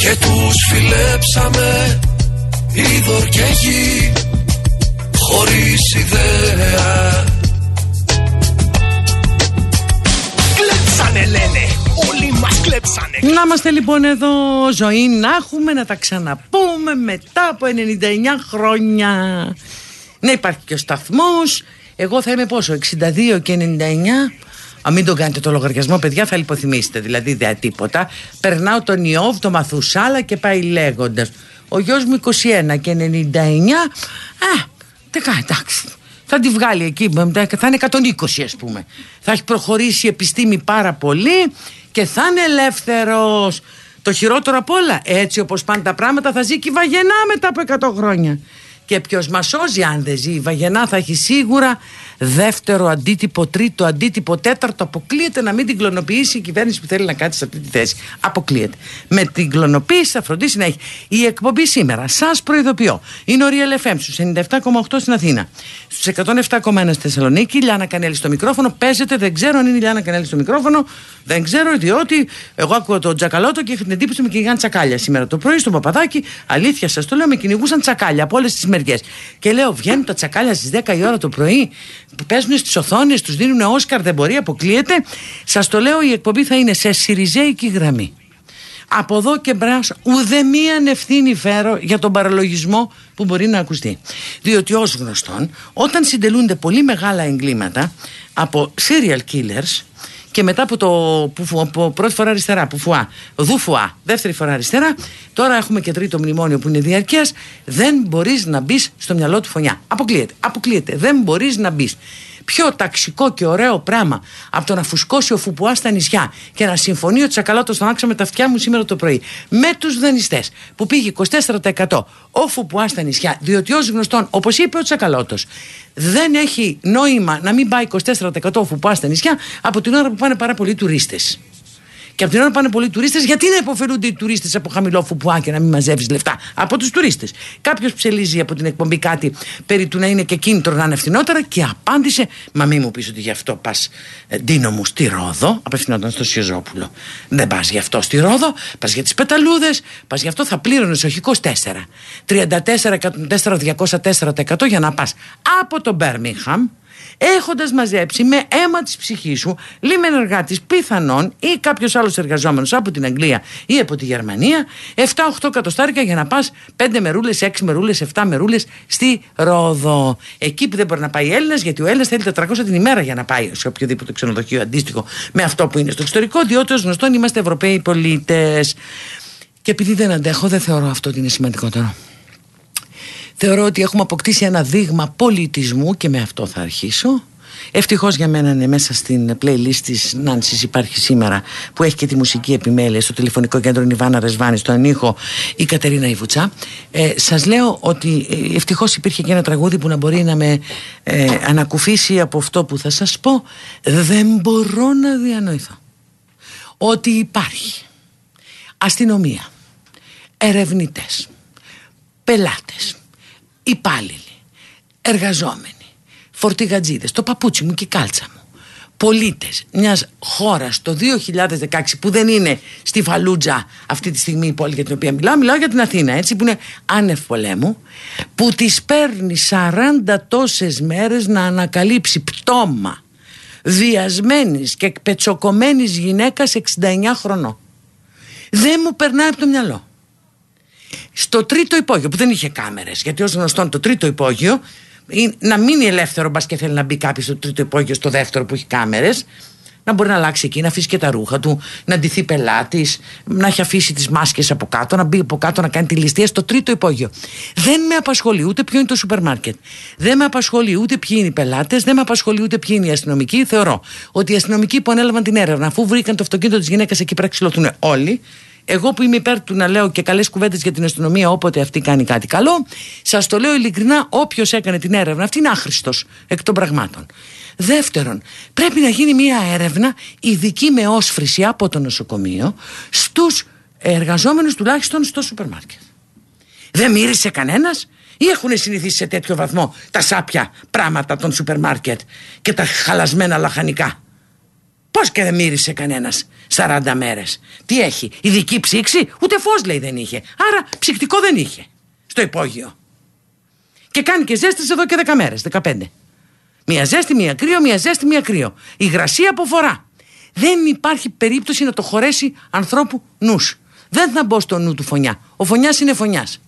Και τους φιλέψαμε είδωρ και γη Χωρίς ιδέα. Κλέψανε λένε. Όλοι μας κλέψανε. Να είμαστε λοιπόν εδώ ζωή να έχουμε να τα ξαναπούμε μετά από 99 χρόνια. Να υπάρχει και ο σταθμός. Εγώ θα είμαι πόσο 62 και 99 αν μην τον κάνετε το λογαριασμό, παιδιά, θα λιποθυμήσετε. Δηλαδή, δεν τίποτα. Περνάω τον Ιώβ, το Μαθουσάλα και πάει λέγοντας. Ο γιος μου 21 και 99. Α, τεκά, εντάξει. Θα τη βγάλει εκεί, θα είναι 120 ας πούμε. Θα έχει προχωρήσει η επιστήμη πάρα πολύ και θα είναι ελεύθερος. Το χειρότερο απ' όλα, έτσι όπως πάνε τα πράγματα, θα ζει και η Βαγενά μετά από 100 χρόνια. Και ποιος μας σώζει αν δεν ζει η Βαγενά θα έχει σίγουρα δεύτερο αντίτυπο, τρίτο αντίτυπο, τέταρτο. Αποκλείεται να μην την κλωνοποιήσει η κυβέρνηση που θέλει να κάτσει σε αυτή τη θέση. Αποκλείεται. Με την κλωνοποίηση θα φροντίσει να έχει. Η εκπομπή σήμερα, σας προειδοποιώ, είναι ο Real FM στους 97,8 στην Αθήνα, στους 107,1 στη Θεσσαλονίκη. Λιάνα Κανέλη στο μικρόφωνο. Παίζεται, δεν ξέρω αν είναι η Λιάνα Κανέλη στο μικρόφωνο. Δεν ξέρω, διότι εγώ ακούω τον Τζακαλώτο και έχω την εντύπωση με κυνηγάν τσακάλια σήμερα το πρωί στο Παπαδάκι. Αλήθεια σας το λέω, με κυνηγούσαν τσακάλια από όλες τις μεριές. Και λέω, βγαίνουν τα τσακάλια στις 10 η ώρα το πρωί που παίζουν στις οθόνες, τους δίνουν Όσκαρ, δεν μπορεί, αποκλείεται. Σας το λέω, η εκπομπή θα είναι σε σιριζέικη γραμμή. Από εδώ και μπρά, ουδεμίαν ευθύνη φέρω για τον παραλογισμό που μπορεί να ακουστεί. Διότι ως γνωστόν, όταν συντελούνται πολύ μεγάλα εγκλήματα από serial killers, και μετά από το που, από πρώτη φορά αριστερά, που φουά, δουφουά, δεύτερη φορά αριστερά, τώρα έχουμε και τρίτο μνημόνιο που είναι διαρκεία. Δεν μπορείς να μπεις στο μυαλό του φωνιά. Αποκλείεται. Αποκλείεται. Δεν μπορείς να μπεις πιο ταξικό και ωραίο πράγμα από το να φουσκώσει ο Φουπουά στα νησιά και να συμφωνεί ότι Τσακαλώτο τον άξα με τα αυτιά μου σήμερα το πρωί με τους δανειστές που πήγε 24% ο Φουπουά στα νησιά, διότι ως γνωστόν, όπως είπε ο Τσακαλώτος, δεν έχει νόημα να μην πάει 24% ο Φουπουά στα νησιά από την ώρα που πάνε πάρα πολλοί τουρίστες. Και από την ώρα που πάνε πολλοί τουρίστες, γιατί να υποφελούνται οι τουρίστες από χαμηλό φουπουά και να μην μαζεύεις λεφτά από τους τουρίστες. Κάποιος ψελίζει από την εκπομπή κάτι περί του να είναι και κίνητρο να είναι φθηνότερα και απάντησε, Μα μη μου πεις ότι γι' αυτό πας ντύνο μου στη Ρόδο. Απευθυνόταν στο Σιωζόπουλο. Δεν πας γι' αυτό στη Ρόδο, πας για τις πεταλούδες, πας γι' αυτό θα πλήρωνες όχι 24. 34, 104, 204% για να πας από το Μπέρμιχαμ έχοντας μαζέψει με αίμα της ψυχής σου λίμεν εργάτη πιθανόν ή κάποιος άλλος εργαζόμενος από την Αγγλία ή από τη Γερμανία 7-8 κατοστάρικα για να πας 5 μερούλε, 6 μερούλε, 7 μερούλε στη Ρόδο. Εκεί που δεν μπορεί να πάει Έλληνας, γιατί ο Έλληνας θέλει 400 την ημέρα για να πάει σε οποιοδήποτε ξενοδοχείο αντίστοιχο με αυτό που είναι στο εξωτερικό, διότι ως γνωστόν είμαστε Ευρωπαίοι πολίτες. Και επειδή δεν αντέχω, δεν θεωρώ αυτό ότι είναι σημαντικότερο. Θεωρώ ότι έχουμε αποκτήσει ένα δείγμα πολιτισμού και με αυτό θα αρχίσω. Ευτυχώς για μένα είναι μέσα στην playlist της Νάνση υπάρχει σήμερα που έχει και τη μουσική επιμέλεια στο τηλεφωνικό κέντρο Νιβάνα Ρεσβάνη, στο Ανίχο η Κατερίνα Ιβουτσά. Ε, Σας λέω ότι ε, ευτυχώς υπήρχε και ένα τραγούδι που να μπορεί να με ε, ανακουφίσει από αυτό που θα σας πω. Δεν μπορώ να διανοηθώ ότι υπάρχει αστυνομία, ερευνητές, πελάτες, υπάλληλοι, εργαζόμενοι, φορτηγατζίδες, το παπούτσι μου και η κάλτσα μου, πολίτες μιας χώρας το 2016 που δεν είναι στη Φαλούτζα αυτή τη στιγμή η πόλη για την οποία μιλάω, μιλάω για την Αθήνα έτσι που είναι άνευ πολέμου, που τις παίρνει 40 τόσες μέρες να ανακαλύψει πτώμα διασμένης και πετσοκομμένης γυναίκας 69 χρονών. Δεν μου περνάει από το μυαλό. Στο τρίτο υπόγειο που δεν είχε κάμερες, γιατί ως γνωστόν το τρίτο υπόγειο να μείνει ελεύθερο μπας και θέλει να μπει κάποιος στο τρίτο υπόγειο, στο δεύτερο που έχει κάμερες, να μπορεί να αλλάξει εκεί, να αφήσει και τα ρούχα του, να ντυθεί πελάτης, να έχει αφήσει τις μάσκες από κάτω, να μπει από κάτω να κάνει τη ληστεία στο τρίτο υπόγειο. Δεν με απασχολεί ούτε ποιο είναι το σούπερ μάρκετ. Δεν με απασχολεί ούτε ποιοι είναι οι πελάτες, δεν με απασχολεί ούτε ποιοι είναι οι αστυνομικοί. Θεωρώ ότι οι αστυνομικοί που ανέλαβαν την έρευνα, αφού βρήκαν το αυτοκίνητο της γυναίκας εκεί πρέπει να όλοι, Εγώ που είμαι υπέρ του να λέω και καλές κουβέντες για την αστυνομία όποτε αυτή κάνει κάτι καλό, σας το λέω ειλικρινά, όποιος έκανε την έρευνα αυτή είναι άχρηστος εκ των πραγμάτων. Δεύτερον, πρέπει να γίνει μια έρευνα ειδική με όσφρηση από το νοσοκομείο στους εργαζόμενους τουλάχιστον στο σούπερ μάρκετ. Δεν μύρισε κανένας ή έχουν συνηθίσει σε τέτοιο βαθμό τα σάπια πράγματα των σούπερ μάρκετ και τα χαλασμένα λαχανικά; Πώς και δεν μύρισε κανένας 40 μέρες. Τι έχει, ειδική ψήξη, ούτε φως λέει δεν είχε. Άρα ψυκτικό δεν είχε στο υπόγειο. Και κάνει και ζέστη εδώ και 10 μέρες, 15. Μία ζέστη, μία κρύο, μία ζέστη, μία κρύο. Υγρασία φορά. Δεν υπάρχει περίπτωση να το χωρέσει ανθρώπου νους. Δεν θα μπω στο νου του φωνιά. Ο φωνιάς είναι φωνιάς.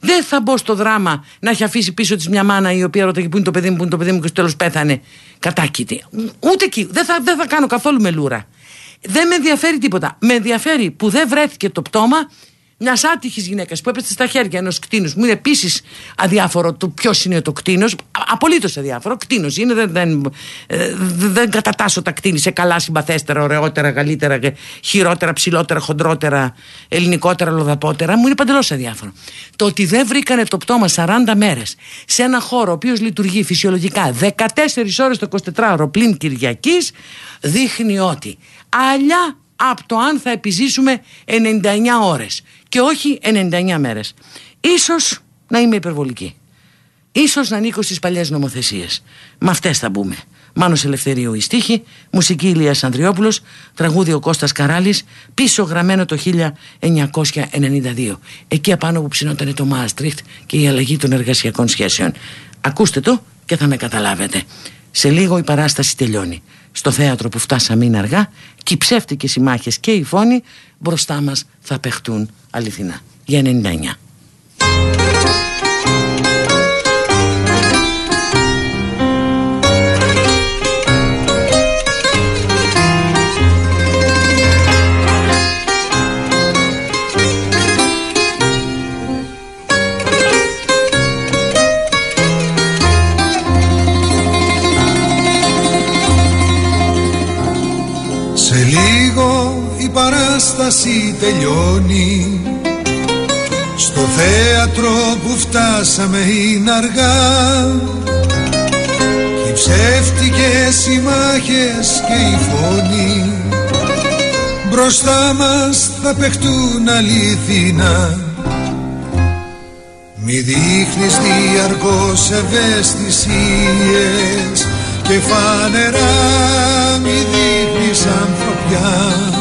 Δεν θα μπω στο δράμα να έχει αφήσει πίσω της μια μάνα η οποία ρωτάει που είναι το παιδί μου, που είναι το παιδί μου και στο τέλος πέθανε κατάκητη. Ούτε εκεί. Δεν θα, δεν θα κάνω καθόλου μελούρα. Δεν με ενδιαφέρει τίποτα. Με ενδιαφέρει που δεν βρέθηκε το πτώμα μιας άτυχης γυναίκας που έπεσε στα χέρια ενός κτίνους, μου είναι επίσης αδιάφορο το ποιος είναι το κτίνος. Απολύτως αδιάφορο. Κτίνος είναι, δεν, δεν, ε, δεν κατατάσσω τα κτίνη σε καλά, συμπαθέστερα, ωραιότερα, καλύτερα, χειρότερα, ψηλότερα, χοντρότερα, ελληνικότερα, λοδαπότερα. Μου είναι παντελώς αδιάφορο. Το ότι δεν βρήκανε το πτώμα 40 μέρες σε ένα χώρο ο οποίος λειτουργεί φυσιολογικά 14 ώρες το 24ωρο πλην Κυριακής δείχνει ότι αλλιά από το αν θα επιζήσουμε 99 ώρες και όχι 99 μέρες. Ίσως να είμαι υπερβολική. Ίσως να ανήκω στις παλιές νομοθεσίες. Με αυτές θα μπούμε. Μάνος Ελευθερίου η στίχη, μουσική Ηλίας Ανδριόπουλος, τραγούδι ο Κώστας Καράλης, πίσω γραμμένο το 1992. Εκεί απάνω που ψινόταν το Μάστριχτ και η αλλαγή των εργασιακών σχέσεων. Ακούστε το και θα με καταλάβετε. Σε λίγο η παράσταση τελειώνει. Στο θέατρο που φτάσαμε είναι αργά και οι ψεύτικες οι μάχες και οι φόνοι μπροστά μας θα παιχτούν αληθινά. Για 99. Παράσταση τελειώνει. Στο θέατρο που φτάσαμε είναι αργά. Και οι ψεύτικες οι μάχες και οι φόνοι. Μπροστά μας θα παιχτούν αλήθινα Μη δείχνεις διαρκώς ευαισθησίες Και φανερά μη δείχνεις ανθρωπιά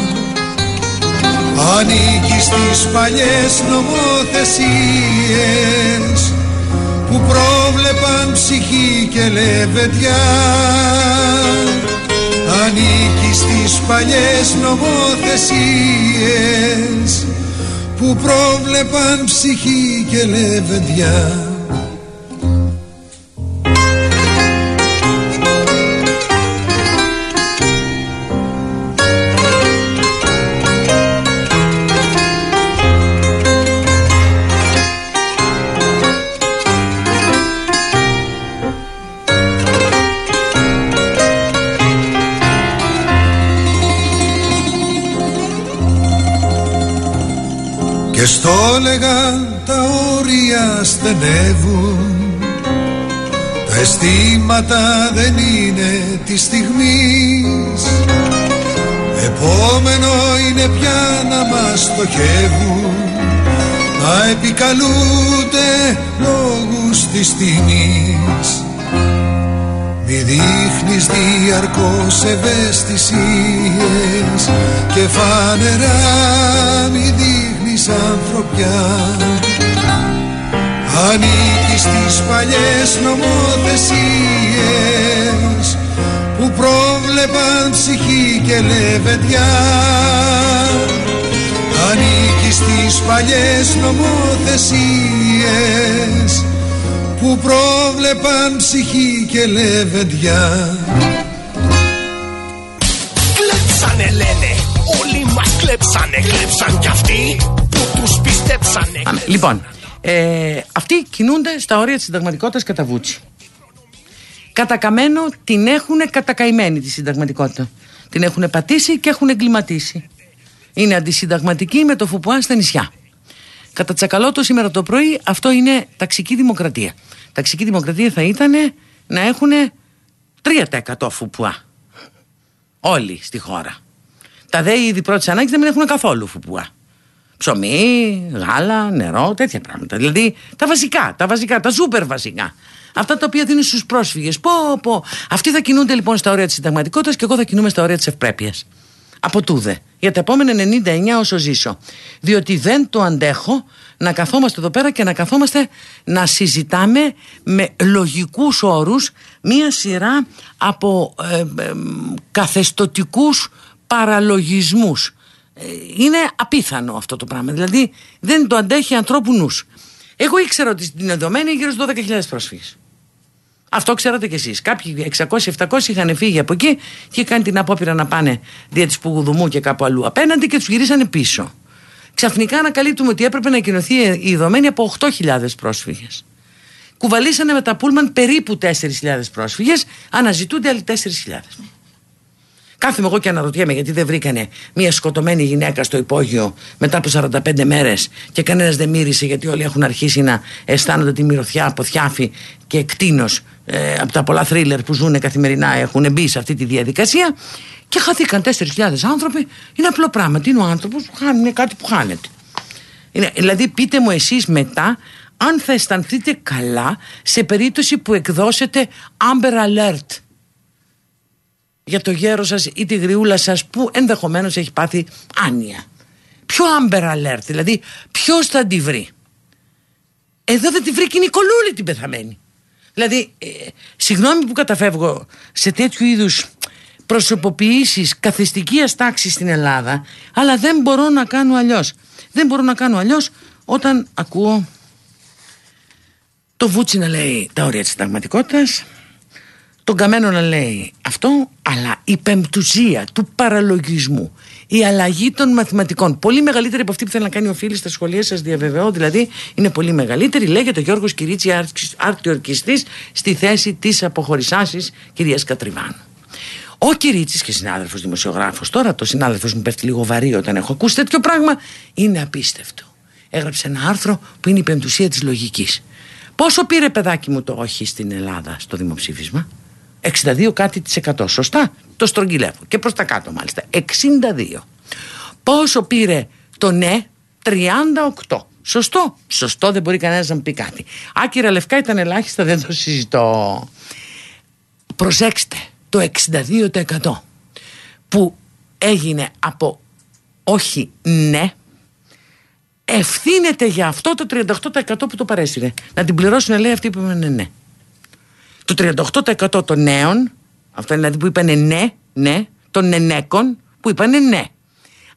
Ανήκει στις παλιές νομοθεσίες που πρόβλεπαν ψυχή και λεβεδιά Ανήκει στις παλιές νομοθεσίες που πρόβλεπαν ψυχή και λεβεδιά τα όρια στενεύουν. Τα αισθήματα δεν είναι της στιγμής. Επόμενο είναι πια να μας στοχεύουν. Να επικαλούνται λόγους της τιμής. Μη δείχνεις διαρκώς ευαισθησίες Και φανερά μη δείχνεις ανθρωπιά. Ανήκει στις παλιές νομοθεσίες Που πρόβλεπαν ψυχή και λεβεντιά. Ανήκει στις παλιές νομοθεσίες που πρόβλεπαν ψυχή και λεβεντιά. Κλέψανε λένε, όλοι μας κλέψανε, κλέψαν κι αυτοί. που τους πιστέψανε Λοιπόν, ε, αυτοί κινούνται στα όρια της συνταγματικότητας κατά βούτσι Κατά καμένο την έχουν κατακαημένη τη συνταγματικότητα Την έχουν πατήσει και έχουν εγκληματίσει είναι αντισυνταγματική με το φουπουά στα νησιά. Κατά τσακαλώτο σήμερα το πρωί αυτό είναι ταξική δημοκρατία. Ταξική δημοκρατία θα ήταν να έχουν 3% φουπουά. Όλοι στη χώρα. Τα δε είδη πρώτη ανάγκης δεν έχουν καθόλου φουπουά. Ψωμί, γάλα, νερό, τέτοια πράγματα. Δηλαδή τα βασικά, τα βασικά, τα σούπερ βασικά. Αυτά τα οποία δίνουν στους πρόσφυγες. Πω, πω. Αυτοί θα κινούνται λοιπόν στα όρια της συνταγματικότητας και εγώ θα κινούμαι στα όρια της ευπρέπειας. Από τούδε. Για τα επόμενα 99 όσο ζήσω. Διότι δεν το αντέχω να καθόμαστε εδώ πέρα και να καθόμαστε να συζητάμε με λογικούς όρους μία σειρά από ε, ε, καθεστοτικούς παραλογισμούς. Ε, είναι απίθανο αυτό το πράγμα. Δηλαδή δεν το αντέχει ανθρώπου νους. Εγώ ήξερα ότι στην Ενδομένη γύρω στους 12.000 πρόσφυγες. Αυτό ξέρατε κι εσείς. Κάποιοι 600-700 είχαν φύγει από εκεί και κάνει την απόπειρα να πάνε δια της Πουγουδουμού και κάπου αλλού απέναντι και τους γυρίσανε πίσω. Ξαφνικά ανακαλύπτουμε ότι έπρεπε να κοινωθεί η δομένη από 8.000 πρόσφυγες. Κουβαλήσανε με τα πούλμαν περίπου 4.000 πρόσφυγες, αναζητούνται άλλοι 4.000. Κάθομαι εγώ και αναρωτιέμαι γιατί δεν βρήκανε μια σκοτωμένη γυναίκα στο υπόγειο μετά από 45 μέρες και κανένας δεν μύρισε γιατί όλοι έχουν αρχίσει να αισθάνονται τη μυρωδιά από θιάφη και εκτείνο ε, από τα πολλά θρίλερ που ζουν καθημερινά έχουν μπει σε αυτή τη διαδικασία και χαθήκαν 4.000 άνθρωποι. Είναι απλό πράγμα. Τι είναι ο άνθρωπος που χάνει, είναι κάτι που χάνεται. Είναι, δηλαδή, πείτε μου εσείς μετά αν θα αισθανθείτε καλά σε περίπτωση που εκδώσετε Amber Alert για το γέρο σας ή τη γριούλα σας που ενδεχομένως έχει πάθει άνοια. Ποιο Amber Alert, δηλαδή ποιος θα τη βρει; Εδώ δεν τη βρήκε η Νικολούλη την πεθαμένη. Δηλαδή, ε, συγγνώμη που καταφεύγω σε τέτοιου είδους προσωποποιήσεις καθεστικής τάξης στην Ελλάδα, αλλά δεν μπορώ να κάνω αλλιώς. Δεν μπορώ να κάνω αλλιώς όταν ακούω το Βούτσι να λέει τα όρια της συνταγματικότητας, τον Καμένο να λέει αυτό, αλλά η πεμπτουσία του παραλογισμού, η αλλαγή των μαθηματικών, πολύ μεγαλύτερη από αυτή που θέλει να κάνει ο φίλο στα σχολεία σας, διαβεβαιώ, δηλαδή είναι πολύ μεγαλύτερη. Λέγεται ο Γιώργος Κυρίτσι, άρτη ορκιστή, στη θέση της αποχωρισάση κυρίας Κατριβάνου. Ο Κυρίτσι και συνάδελφος δημοσιογράφος, τώρα το συνάδελφος μου πέφτει λίγο βαρύ όταν έχω ακούσει τέτοιο πράγμα, είναι απίστευτο. Έγραψε ένα άρθρο που είναι η πεμπτουσία της λογικής. Πόσο πήρε παιδάκι μου το όχι στην Ελλάδα στο δημοψήφισμα, 62 κάτι της εκατό. Σωστά. Το στρογγυλεύω. Και προς τα κάτω μάλιστα. 62. Πόσο πήρε το ναι; 38. Σωστό. Σωστό δεν μπορεί κανένας να μου πει κάτι. Άκυρα λευκά ήταν ελάχιστα δεν το συζητώ. Προσέξτε. Το 62% που έγινε από όχι ναι ευθύνεται για αυτό το 38% που το παρέσυρε. Να την πληρώσουν λέει αυτοί που είπαν ναι το 38% των νέων, αυτό είναι δηλαδή που είπαν ναι, ναι, των νενέκων που είπαν ναι.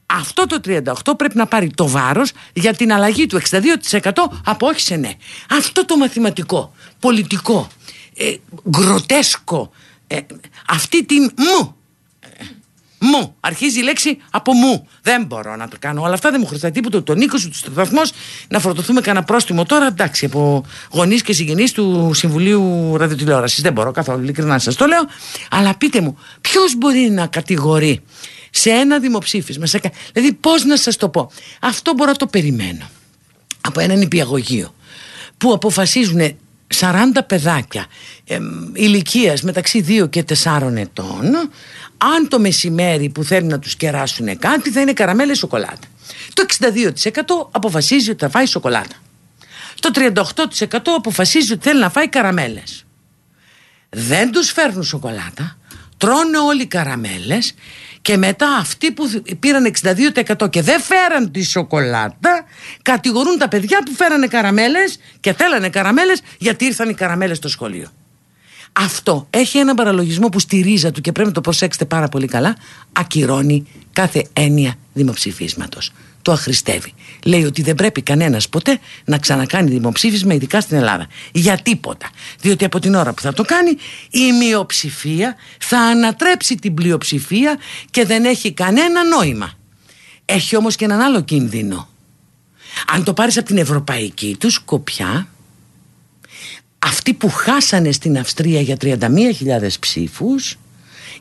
Αυτό το 38 πρέπει να πάρει το βάρος για την αλλαγή του 62% από όχι σε ναι. Αυτό το μαθηματικό, πολιτικό, ε, γκροτέσκο, ε, αυτή την μου μου. Αρχίζει η λέξη από μου. Δεν μπορώ να το κάνω. Όλα αυτά δεν μου χρωστάει τίποτα. Τον Νίκο τους σταθμό να φορτωθούμε κανένα πρόστιμο τώρα. Εντάξει, από γονείς και συγγενείς του Συμβουλίου Ραδιοτηλεόρασης. Δεν μπορώ καθόλου, ειλικρινά σας το λέω. Αλλά πείτε μου, ποιος μπορεί να κατηγορεί σε ένα δημοψήφισμα. Σε... Δηλαδή, πώς να σας το πω. Αυτό μπορώ να το περιμένω. Από έναν υπηαγωγείο που αποφασίζουν 40 παιδάκια ε, ηλικίας μεταξύ 2 και 4 ετών αν το μεσημέρι που θέλουν να τους κεράσουν κάτι θα είναι καραμέλες σοκολάτα. Το 62% αποφασίζει ότι θα φάει σοκολάτα. Το 38% αποφασίζει ότι θέλει να φάει καραμέλες. Δεν τους φέρνουν σοκολάτα, τρώνε όλοι καραμέλες και μετά αυτοί που πήραν 62% και δεν φέραν τη σοκολάτα κατηγορούν τα παιδιά που φέρανε καραμέλες και θέλανε καραμέλες γιατί ήρθαν οι καραμέλες στο σχολείο. Αυτό έχει έναν παραλογισμό που στη ρίζα του και πρέπει να το προσέξετε πάρα πολύ καλά ακυρώνει κάθε έννοια δημοψηφίσματος. Το αχρηστεύει. Λέει ότι δεν πρέπει κανένας ποτέ να ξανακάνει δημοψήφισμα, ειδικά στην Ελλάδα. Για τίποτα. Διότι από την ώρα που θα το κάνει, η μειοψηφία θα ανατρέψει την πλειοψηφία και δεν έχει κανένα νόημα. Έχει όμως και έναν άλλο κίνδυνο. Αν το πάρεις από την ευρωπαϊκή του σκοπιά, αυτοί που χάσανε στην Αυστρία για 31.000 ψήφους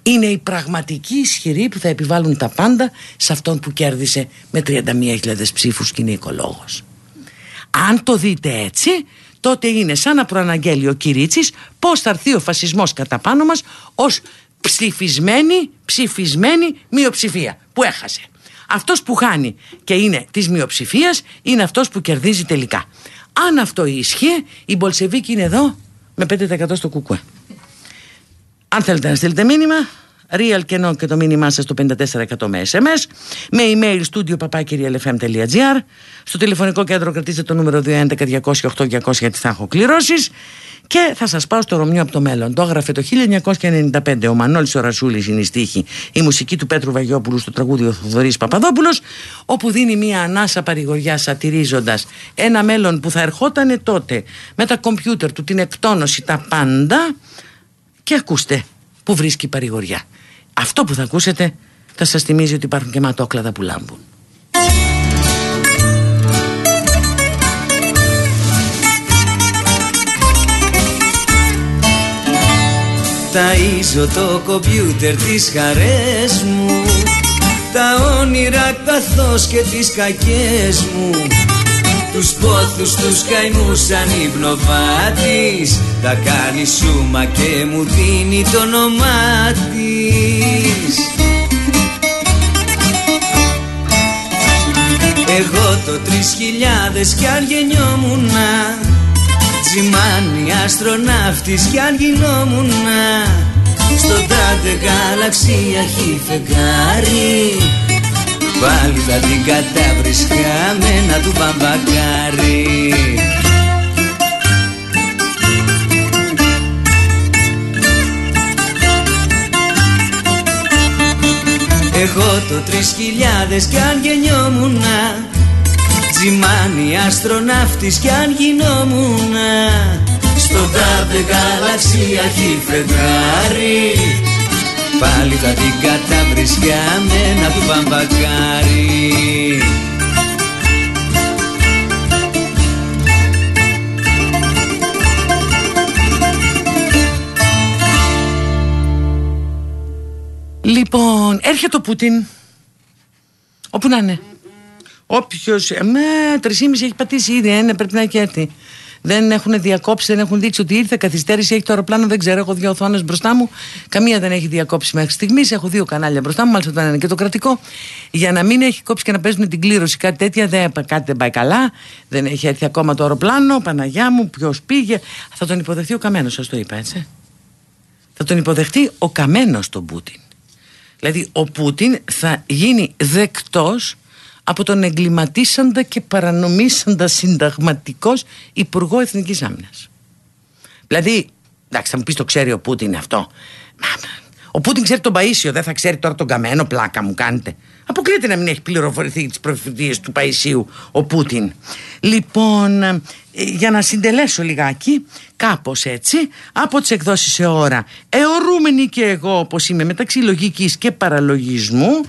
είναι οι πραγματικοί ισχυροί που θα επιβάλλουν τα πάντα σε αυτόν που κέρδισε με 31.000 ψήφους και είναι οικολόγος. Αν το δείτε έτσι, τότε είναι σαν να προαναγγέλει ο Κυρίτσης πώς θα έρθει ο φασισμός κατά πάνω μας ως ψηφισμένη, ψηφισμένη μειοψηφία που έχασε. Αυτός που χάνει και είναι της μειοψηφίας είναι αυτός που κερδίζει τελικά. Αν αυτό ίσχυε, η Μπολσεβίκη είναι εδώ με 5% στο κουκουέ. Αν θέλετε να στείλετε μήνυμα, real και και το μήνυμά σας στο 54% με SMS, με email studio papakirialfm.gr, στο τηλεφωνικό κέντρο κρατήστε το νούμερο 211-208-200 γιατί θα έχω κληρώσεις και θα σας πάω στο Ρωμιό από το μέλλον. Το έγραφε το 1995 ο Μανώλης ο είναι η στίχη, η μουσική του Πέτρου Βαγιόπουλου στο τραγούδι ο Θοδωρής Παπαδόπουλος, όπου δίνει μια ανάσα παρηγοριά σατυρίζοντας ένα μέλλον που θα ερχόταν τότε με τα κομπιούτερ του, την εκτόνωση, τα πάντα και ακούστε που βρίσκει παρηγοριά. Αυτό που θα ακούσετε θα σας θυμίζει ότι υπάρχουν και ματόκλαδα που λάμπουν. Ταΐζω το κομπιούτερ τις χαρές μου Τα όνειρα καθώς και τις κακές μου Τους πόθους, τους καημούς σαν υπνοβάτης. Τα κάνει σούμα και μου δίνει το όνομά της. Εγώ το τρεις χιλιάδες κι αν γεννιόμουνα Τζιμάνι αστροναύτης κι αν γινόμουνα Στο τάδε γαλαξία έχει φεγγάρι Πάλι θα την κατάβρισκα με ένα του μπαμπακάρι Εγώ το τρεις χιλιάδες κι αν γεννιόμουνα Τζιμάνι αστροναύτης κι αν γινόμουν Στον τάδε γαλαξία έχει φεγγάρι Πάλι θα την καταβρεις για μένα του μπαμπακάρι Λοιπόν, έρχεται ο Πούτιν Όπου να είναι; Όποιος. Ε, με 3,5 έχει πατήσει ήδη, ε, ναι, πρέπει να έχει έρθει. Δεν έχουν διακόψει, δεν έχουν δείξει ότι ήρθε. Καθυστέρηση έχει το αεροπλάνο, δεν ξέρω. Έχω δύο οθόνες μπροστά μου. Καμία δεν έχει διακόψει μέχρι στιγμής. Έχω δύο κανάλια μπροστά μου, μάλιστα το ένα είναι και το κρατικό. Για να μην έχει κόψει και να παίζουν την κλήρωση κάτι τέτοια, δεν, κάτι δεν πάει καλά. Δεν έχει έρθει ακόμα το αεροπλάνο. Παναγιά μου, ποιος πήγε. Θα τον υποδεχτεί ο Καμένος, σας το είπα έτσι. Θα τον υποδεχτεί ο Καμένος τον Πούτιν. Δηλαδή ο Πούτιν θα γίνει δεκτός από τον εγκληματίσαντα και παρανομήσαντα συνταγματικός Υπουργό Εθνικής Άμυνας. Δηλαδή, εντάξει θα μου πεις το ξέρει ο Πούτιν αυτό; Ο Πούτιν ξέρει τον Παΐσιο, δεν θα ξέρει τώρα τον Καμένο, πλάκα μου κάνετε. Αποκλείεται να μην έχει πληροφορηθεί τις προφητείες του Παϊσίου ο Πούτιν. Λοιπόν, ε, για να συντελέσω λιγάκι, κάπως έτσι, από τις εκδόσεις σε ώρα, αιωρούμενη και εγώ όπως είμαι μεταξύ λογικής και παραλογισμού,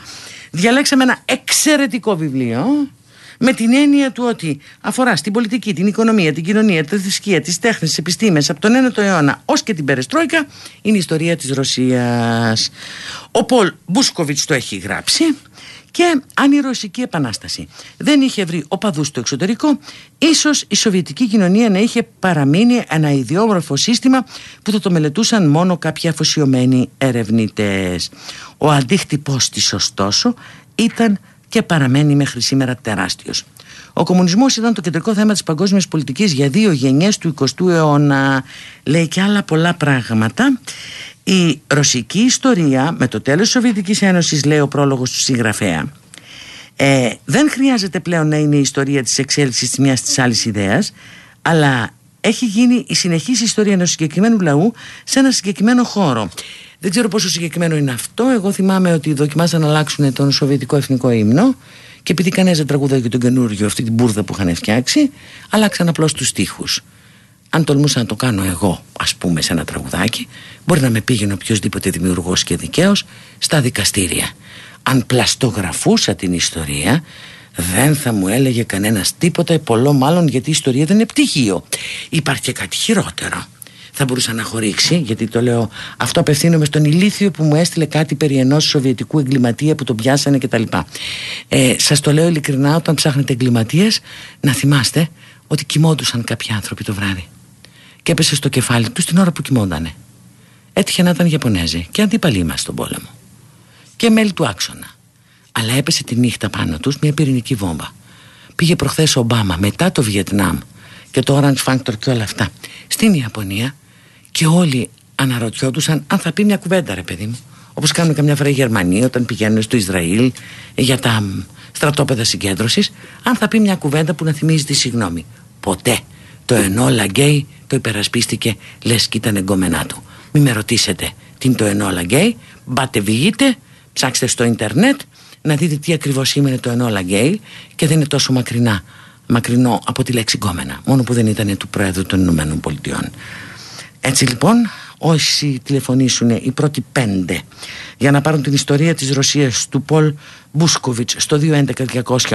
διαλέξαμε ένα εξαιρετικό βιβλίο με την έννοια του ότι αφορά στην πολιτική, την οικονομία, την κοινωνία, τη θρησκεία, τις τέχνες, τις επιστήμες από τον 9ο αιώνα ως και την Περεστρόικα είναι η ιστορία της Ρωσίας. Ο Πολ Μπούσκοβιτς το έχει γράψει και αν η Ρωσική Επανάσταση δεν είχε βρει οπαδούς στο εξωτερικό, ίσως η Σοβιετική κοινωνία να είχε παραμείνει ένα ιδιόμορφο σύστημα που θα το μελετούσαν μόνο κάποιοι αφοσιωμένοι ερευνητές. Ο αντίκτυπός της ωστόσο ήταν και παραμένει μέχρι σήμερα τεράστιος. Ο κομμουνισμός ήταν το κεντρικό θέμα της παγκόσμιας πολιτικής για δύο γενιές του 20ου αιώνα. Λέει και άλλα πολλά πράγματα. Η ρωσική ιστορία με το τέλος της Σοβιετικής Ένωσης λέει ο πρόλογος του συγγραφέα ε, δεν χρειάζεται πλέον να είναι η ιστορία της εξέλιξης της μιας της άλλης ιδέας αλλά έχει γίνει η συνεχής ιστορία ενός συγκεκριμένου λαού σε ένα συγκεκριμένο χώρο. Δεν ξέρω πόσο συγκεκριμένο είναι αυτό. Εγώ θυμάμαι ότι δοκιμάσαν να αλλάξουν τον Σοβιετικό Εθνικό Ύμνο και επειδή κανένας δεν τραγουδάει και τον καινούργιο αυτή την μπουρδα που είχαν φτιάξει αλλάξαν απλώς τους στίχους αν τολμούσα να το κάνω εγώ, ας πούμε, σε ένα τραγουδάκι, μπορεί να με πήγαινε οποιοδήποτε δημιουργός και δικαίω στα δικαστήρια. Αν πλαστογραφούσα την ιστορία, δεν θα μου έλεγε κανένας τίποτα, πολλό μάλλον γιατί η ιστορία δεν είναι πτυχίο. Υπάρχει και κάτι χειρότερο. θα μπορούσα να χωρίξει γιατί το λέω αυτό απευθύνομαι στον ηλίθιο που μου έστειλε κάτι περί ενός σοβιετικού εγκληματία που τον πιάσανε κτλ ε, σας το λέω ειλικρινά όταν ψάχνετε εγκληματίες να θυμάστε ότι κοιμόντουσαν κάποιοι άνθρωποι το βράδυ και έπεσε στο κεφάλι του την ώρα που κοιμόντανε. Έτυχε να ήταν Ιαπωνέζοι και αντίπαλοι μας στον πόλεμο. Και μέλη του άξονα. Αλλά έπεσε τη νύχτα πάνω τους μια πυρηνική βόμβα. Πήγε προχθές ο Ομπάμα μετά το Βιετνάμ και το Orange Factor και όλα αυτά στην Ιαπωνία και όλοι αναρωτιόντουσαν αν θα πει μια κουβέντα ρε παιδί μου. Όπως κάνουν καμιά φορά οι Γερμανοί όταν πηγαίνουν στο Ισραήλ για τα στρατόπεδα συγκέντρωσης αν θα πει μια κουβέντα που να θυμίζει τη συγγνώμη. Ποτέ το Ενόλα Γκέι το υπερασπίστηκε λες και ήταν εγκομενά του. Μην με ρωτήσετε τι είναι το Ενόλα Γκέι μπάτε βγείτε ψάξτε στο ίντερνετ να δείτε τι ακριβώς σήμαινε το Ενόλα Γκέι και δεν είναι τόσο μακρινά μακρινό από τη λέξη γκόμενα μόνο που δεν ήταν του Πρόεδρου των Ηνωμένων Πολιτειών. Έτσι λοιπόν όσοι τηλεφωνήσουν οι πρώτοι πέντε για να πάρουν την ιστορία της Ρωσίας του Πολ Μπούσκοβιτς στο 211-200-8200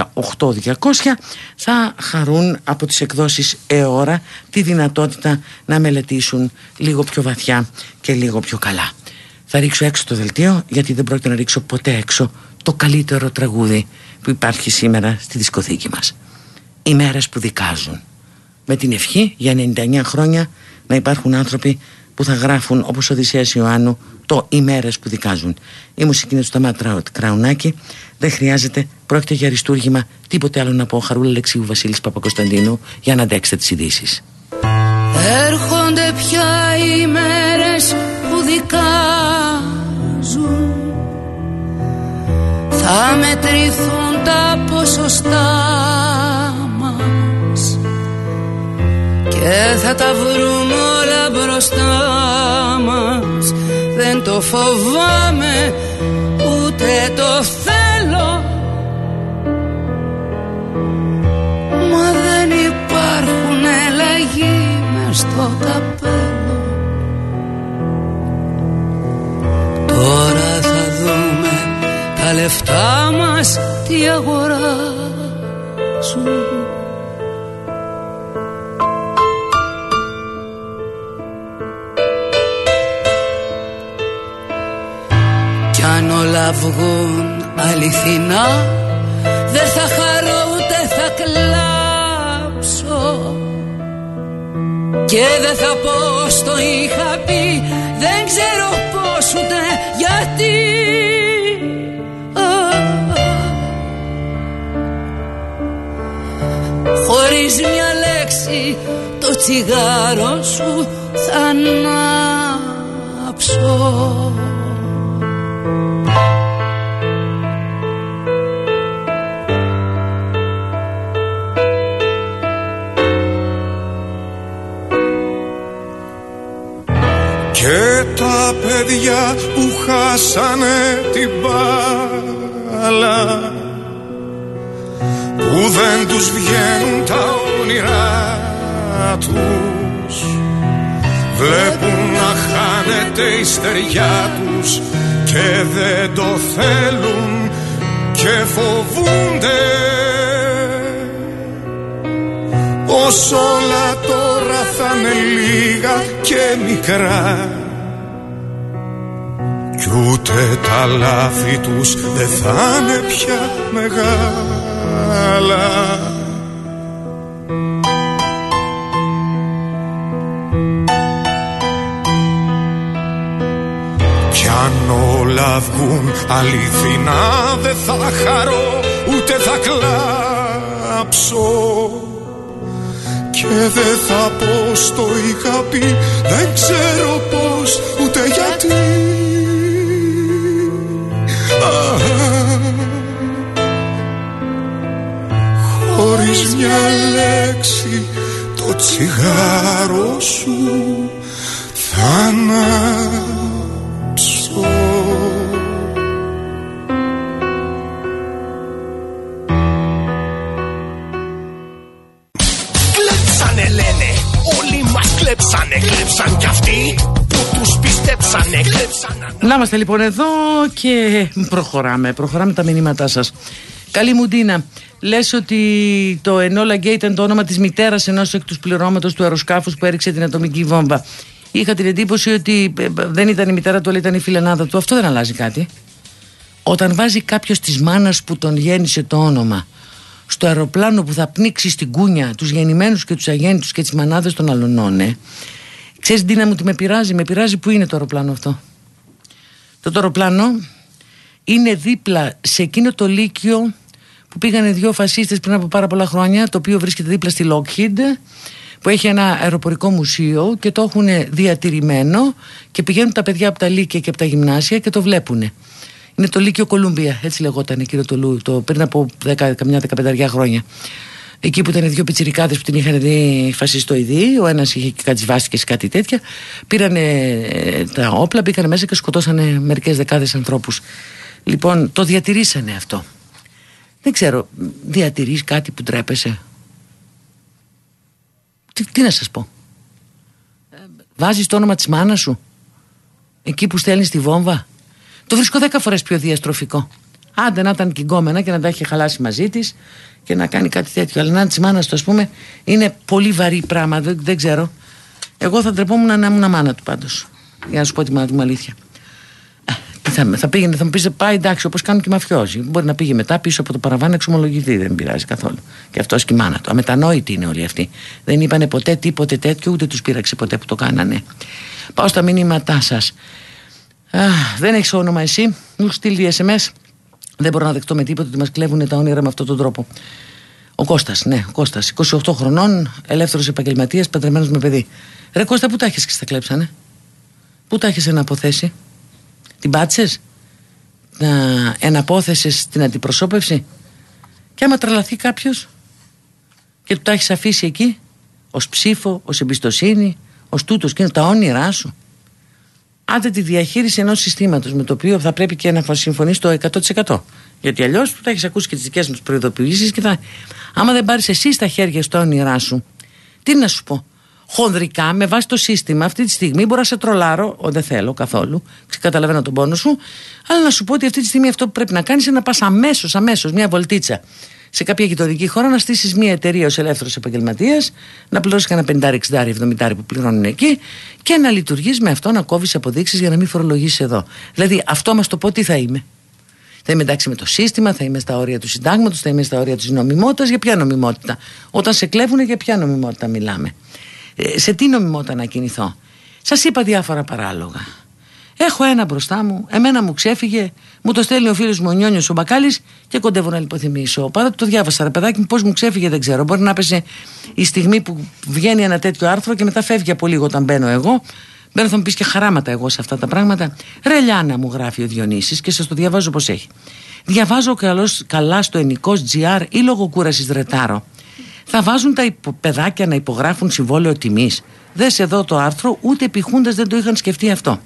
θα χαρούν από τις εκδόσεις ΕΟΡΑ τη δυνατότητα να μελετήσουν λίγο πιο βαθιά και λίγο πιο καλά. Θα ρίξω έξω το δελτίο γιατί δεν πρόκειται να ρίξω ποτέ έξω το καλύτερο τραγούδι που υπάρχει σήμερα στη δισκοθήκη μας. Οι μέρες που δικάζουν. Με την ευχή για 99 χρόνια να υπάρχουν άνθρωποι που θα γράφουν όπως ο Οδυσσέας Ιωάννου το «Οι μέρες που δικάζουν». Η μουσική είναι του Σταμάτ Κραουνάκη. Δεν χρειάζεται, πρόκειται για αριστούργημα, τίποτε άλλο να πω. Χαρούλα Λεξίου Βασίλης Παπακοσταντίνου για να αντέξετε τις ειδήσεις. Έρχονται πια οι μέρες που δικάζουν Θα μετρηθούν τα ποσοστά μας Και θα τα βρούμε όλα μπροστά μας. Δεν το φοβάμαι ούτε το θέλω. Μα δεν υπάρχουν ελαγοί μες στο καπέλο. Τώρα θα δούμε τα λεφτά μας τι αγοράζουν όλα βγουν αληθινά. Δεν θα χαρώ ούτε θα κλάψω. Και δεν θα πω στο είχα πει. Δεν ξέρω πως ούτε γιατί. Χωρίς μια λέξη το τσιγάρο σου θα ανάψω τα παιδιά που χάσανε την μπάλα που δεν τους βγαίνουν τα όνειρά τους. Βλέπουν να χάνεται η στεριά τους και δεν το θέλουν και φοβούνται πως όλα τώρα θα είναι λίγα και μικρά. Κι ούτε τα λάθη τους δεν θα είναι πια μεγάλα. Κι αν όλα βγουν αληθινά δεν θα χαρώ ούτε θα κλάψω και δεν θα πω στο είχα πει Δεν ξέρω πως ούτε γιατί. Χωρίς μια λέξη το τσιγάρο σου θα ανάψω κλέψανε, κλέψαν κι αυτοί να είμαστε λοιπόν εδώ και προχωράμε. Προχωράμε τα μηνύματά σας. Καλή μου Ντίνα. Λες ότι το Ενόλα Γκέι ήταν το όνομα της μητέρας ενός εκ τους πληρώματος του αεροσκάφους που έριξε την ατομική βόμβα. Είχα την εντύπωση ότι ε, δεν ήταν η μητέρα του, αλλά ήταν η φιλενάδα του. Αυτό δεν αλλάζει κάτι. Όταν βάζει κάποιος της μάνας που τον γέννησε το όνομα στο αεροπλάνο που θα πνίξει στην κούνια τους γεννημένους και τους αγέννητους και τις μανάδες των αλωνών, ε, ξέρεις, Ντίνα μου, τι με πειράζει. Με πειράζει που είναι το αεροπλάνο αυτό. Το αεροπλάνο είναι δίπλα σε εκείνο το λύκειο που πήγανε δύο φασίστες πριν από πάρα πολλά χρόνια, το οποίο βρίσκεται δίπλα στη Lockheed, που έχει ένα αεροπορικό μουσείο και το έχουν διατηρημένο και πηγαίνουν τα παιδιά από τα λύκεια και από τα γυμνάσια και το βλέπουν. Είναι το Λύκειο Κολούμπια, έτσι λεγόταν εκείνο το, Λου, το πριν από 10, καμιά 15 χρόνια. Εκεί που ήταν δύο πιτσιρικάδες που την είχαν δει φασιστοειδή, ο ένας είχε και κατσιβάστηκε σε κάτι τέτοια. Πήρανε ε, τα όπλα, μπήκαν μέσα και σκοτώσανε μερικές δεκάδες ανθρώπους. Λοιπόν, το διατηρήσανε αυτό. Δεν ξέρω, διατηρείς κάτι που τρέπεσαι. Τι, τι να σας πω; Βάζεις το όνομα της μάνας σου; Εκεί που στέλνεις τη βόμβα; Το βρίσκω δέκα φορές πιο διαστροφικό. Άντε να ήταν κυγκόμενα και να τα έχει χαλάσει μαζί της και να κάνει κάτι τέτοιο. Αλλά να τη μάνα του, ας πούμε, είναι πολύ βαρύ πράγμα. Δεν, δεν ξέρω. Εγώ θα τρεπόμουν να ήμουν μάνα του πάντως. Για να σου πω τη μάνα του αλήθεια θα, θα πήγαινε, θα μου πεις πάει εντάξει, όπως κάνουν και οι μαφιόζοι. Μπορεί να πήγε μετά πίσω από το παραβάν να εξομολογηθεί, δεν πειράζει καθόλου. Και αυτός και η μάνα του. Αμετανόητοι είναι όλοι αυτοί. Δεν είπανε ποτέ τίποτε τέτοιο, ούτε τους πείραξε ποτέ που το κάνανε. Πάω στα μηνύματά σας. Δεν έχεις όνομα εσύ, μου στείλει SMS. Δεν μπορώ να δεχτώ με τίποτα ότι μας κλέβουν τα όνειρα με αυτόν τον τρόπο. Ο Κώστας, ναι, ο Κώστας. 28 χρονών, ελεύθερος επαγγελματίας, παντρεμένος με παιδί. Ρε Κώστα, πού τα έχεις και στα κλέψανε; Πού τα έχεις να αποθέσει; Την πάτησες; Να εναπόθεσες την αντιπροσώπευση; Και άμα τρελαθεί κάποιος και του τα έχεις αφήσει εκεί ως ψήφο, ως εμπιστοσύνη, ως τούτος και είναι τα όνειρά σου. Άντε τη διαχείριση ενός συστήματος με το οποίο θα πρέπει και να συμφωνήσει το 100%. Γιατί αλλιώς του θα έχεις ακούσει και τις δικές μας προειδοποιήσεις και θα. Άμα δεν πάρεις εσύ στα χέρια στο όνειρά σου, τι να σου πω; Χονδρικά με βάση το σύστημα αυτή τη στιγμή μπορώ να σε τρολάρω, ο, δεν θέλω καθόλου, καταλαβαίνω τον πόνο σου, αλλά να σου πω ότι αυτή τη στιγμή αυτό που πρέπει να κάνεις είναι να πας αμέσως, αμέσως, μια βολτίτσα σε κάποια γειτονική χώρα να στήσεις μια εταιρεία ως ελεύθερος επαγγελματίας, να πληρώσεις κανένα 50, 60, 70 που πληρώνουν εκεί και να λειτουργείς με αυτό να κόβεις αποδείξεις για να μην φορολογήσει εδώ. Δηλαδή, αυτό μας το πω τι θα είμαι. Θα είμαι εντάξει με το σύστημα, θα είμαι στα όρια του συντάγματος, θα είμαι στα όρια της νομιμότητας. Για ποια νομιμότητα; Όταν σε κλέβουν, για ποια νομιμότητα μιλάμε; Ε, σε τι νομιμότητα να κινηθώ; Σας είπα διάφορα παράλογα. Έχω ένα μπροστά μου, εμένα μου ξέφυγε, μου το στέλνει ο φίλος μου ο Νιόνιος ο Μπακάλης και κοντεύω να λιποθυμίσω. Παρά το διάβασα, ρε παιδάκι μου, πώς μου ξέφυγε δεν ξέρω. Μπορεί να πέσει η στιγμή που βγαίνει ένα τέτοιο άρθρο και μετά φεύγει από λίγο όταν μπαίνω εγώ. Μπαίνω, θα μου πεις και χαράματα εγώ σε αυτά τα πράγματα. Ρε Λιάνα μου γράφει ο Διονύσης και σας το διαβάζω πώς έχει. Διαβάζω καλώς, καλά στο ενικό GR ή λόγω κούρασης ρετάρω θα βάζουν τα παιδάκια να υπογράφουν συμβόλαιο τιμής. Δες εδώ το άρθρο, ούτε επιχούντε δεν το είχαν σκεφτεί αυτό.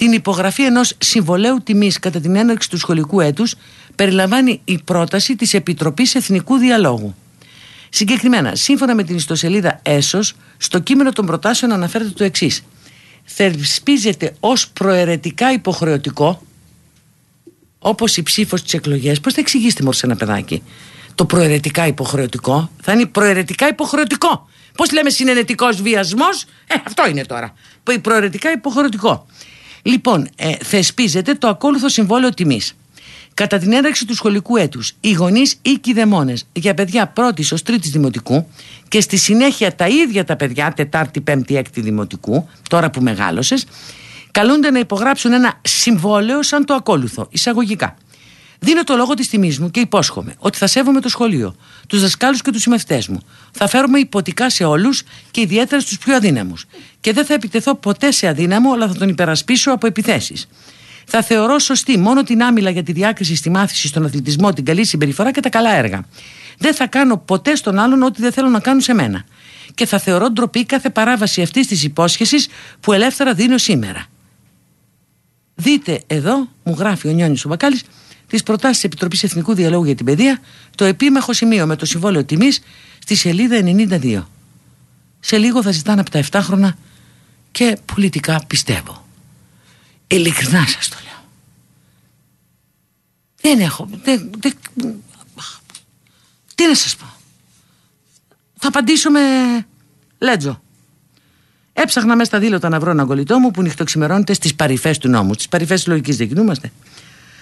Την υπογραφή ενός συμβολέου τιμής κατά την έναρξη του σχολικού έτους περιλαμβάνει η πρόταση της Επιτροπής Εθνικού Διαλόγου. Συγκεκριμένα, σύμφωνα με την ιστοσελίδα ΕΣΟΣ, στο κείμενο των προτάσεων αναφέρεται το εξής. Θεσπίζεται ως προαιρετικά υποχρεωτικό, όπως η ψήφος στι εκλογές. Πώς θα εξηγήσετε μόνο σε ένα παιδάκι το προαιρετικά υποχρεωτικό; Θα είναι προαιρετικά υποχρεωτικό. Πώς λέμε συνενετικός βιασμός, ε, αυτό είναι τώρα. Προαιρετικά υποχρεωτικό. Λοιπόν, ε, θεσπίζεται το ακόλουθο συμβόλαιο τιμής. Κατά την έναρξη του σχολικού έτους, οι γονείς ή κηδεμόνε για παιδιά πρώτης ως τρίτης δημοτικού και στη συνέχεια τα ίδια τα παιδιά, Τετάρτη, Πέμπτη, Έκτη δημοτικού, τώρα που μεγάλωσες, καλούνται να υπογράψουν ένα συμβόλαιο σαν το ακόλουθο, εισαγωγικά. Δίνω το λόγο της τιμής μου και υπόσχομαι ότι θα σέβομαι το σχολείο, τους δασκάλους και τους συμμευτές μου. Θα φέρουμε υποτικά σε όλους και ιδιαίτερα στους πιο αδύναμους. Και δεν θα επιτεθώ ποτέ σε αδύναμο, αλλά θα τον υπερασπίσω από επιθέσεις. Θα θεωρώ σωστή μόνο την άμυλα για τη διάκριση στη μάθηση, στον αθλητισμό, την καλή συμπεριφορά και τα καλά έργα. Δεν θα κάνω ποτέ στον άλλον ό,τι δεν θέλω να κάνουν σε μένα. Και θα θεωρώ ντροπή κάθε παράβαση αυτής της υπόσχεσης που ελεύθερα δίνω σήμερα. Δείτε εδώ, μου γράφει ο Νιόνι ο Μπακάλης, τι προτάσεις της Επιτροπής Εθνικού Διαλόγου για την Παιδεία, το επίμαχο σημείο με το συμβόλαιο τιμής στη σελίδα 92. Σε λίγο θα ζητάνε από τα 7 χρόνια και πολιτικά πιστεύω. Ειλικρινά σας το λέω. Δεν έχω. Δεν, δεν, τι να σας πω. Θα απαντήσω με Λέτζο. Έψαχνα μέσα στα δήλωτα να βρω έναν κολλητό μου που νυχτοξημερώνεται στις παρυφές του νόμου. Στις παρυφές της λογικής δεν κινούμαστε.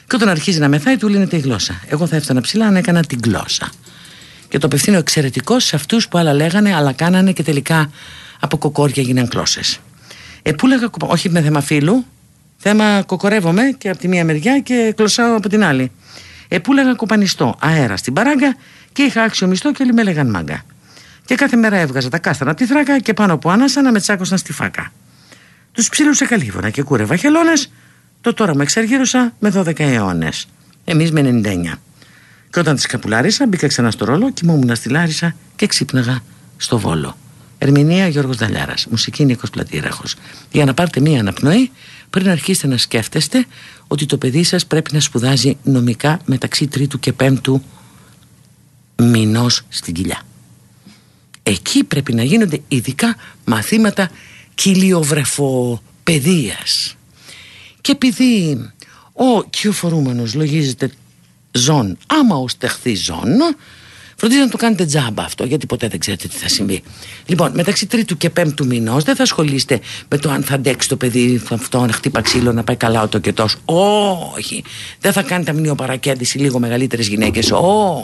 Και όταν αρχίζει να μεθάει, του λύνεται η γλώσσα. Εγώ θα έφτανα ψηλά να έκανα την γλώσσα. Και το απευθύνω εξαιρετικό σε αυτούς που άλλα λέγανε, αλλά κάνανε και τελικά από κοκόρια γίναν κλώσσε. Ε, που λέγα, όχι με θέμα φίλου, θέμα κοκορεύομαι και από τη μία μεριά και κλωσάω από την άλλη. Ε, που λέγα κοπανιστό, αέρα στην παράγκα και είχα άξιο μισθό και όλοι με έλεγαν μάγκα. Και κάθε μέρα έβγαζα τα κάστανα από τη θράκα και πάνω από άνασα να με τσάκωσαν στη φάκα. Τους ψήλουσα καλύβωνα και κούρευα χελώνες, το τώρα με εξαργύρωσα με 12 αιώνες. Εμείς με 99. Και όταν της καπουλάρισα, μπήκα ξανά στο ρόλο, κοιμόμουν στη Λάρισα και ξύπναγα στο Βόλο. Ερμηνεία Γιώργος Δαλιάρας. Μουσική Νίκος Πλατήραχος. Για να πάρετε μία αναπνοή, πριν αρχίσετε να σκέφτεστε ότι το παιδί σας πρέπει να σπουδάζει νομικά μεταξύ τρίτου και πέμπτου μηνός στην κοιλιά. Εκεί πρέπει να γίνονται ειδικά μαθήματα κοιλιοβρεφοπαιδείας. Και επειδή ο κυοφορούμενος λογίζεται ζών, άμα ως τεχθεί ζών, Φροντίζετε να το κάνετε τζάμπα αυτό, γιατί ποτέ δεν ξέρετε τι θα συμβεί. Λοιπόν, μεταξύ τρίτου και πέμπτου μηνός δεν θα ασχολείστε με το αν θα αντέξει το παιδί αυτό να χτύπα ξύλο, να πάει καλά ο τόσο. Όχι. Δεν θα κάνετε αμνιοπαρακέντηση λίγο μεγαλύτερες γυναίκες.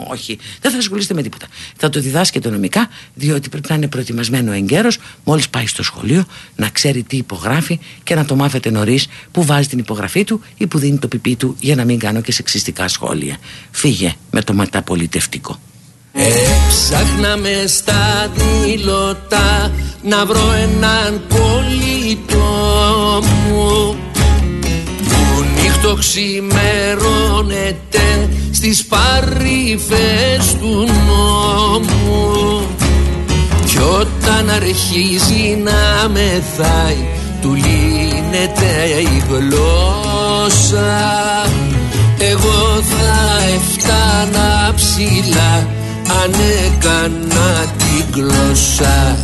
Όχι. Δεν θα ασχολείστε με τίποτα. Θα το διδάσκετε νομικά, διότι πρέπει να είναι προετοιμασμένο εγκαίρω, μόλις πάει στο σχολείο, να ξέρει τι υπογράφει και να το μάθετε νωρίς που βάζει την υπογραφή του ή που δίνει το πιπί του για να μην κάνω και σεξιστικά σχόλια. Φύγε με το μεταπολιτευτικό. Έψαχνα με στα δηλωτά να βρω έναν κολλητό μου που νύχτο ξημερώνεται στις παρυφές του νόμου. Κι όταν αρχίζει να μεθάει του λύνεται η γλώσσα. Εγώ θα έφτανα ψηλά αν έκανα την γλώσσα.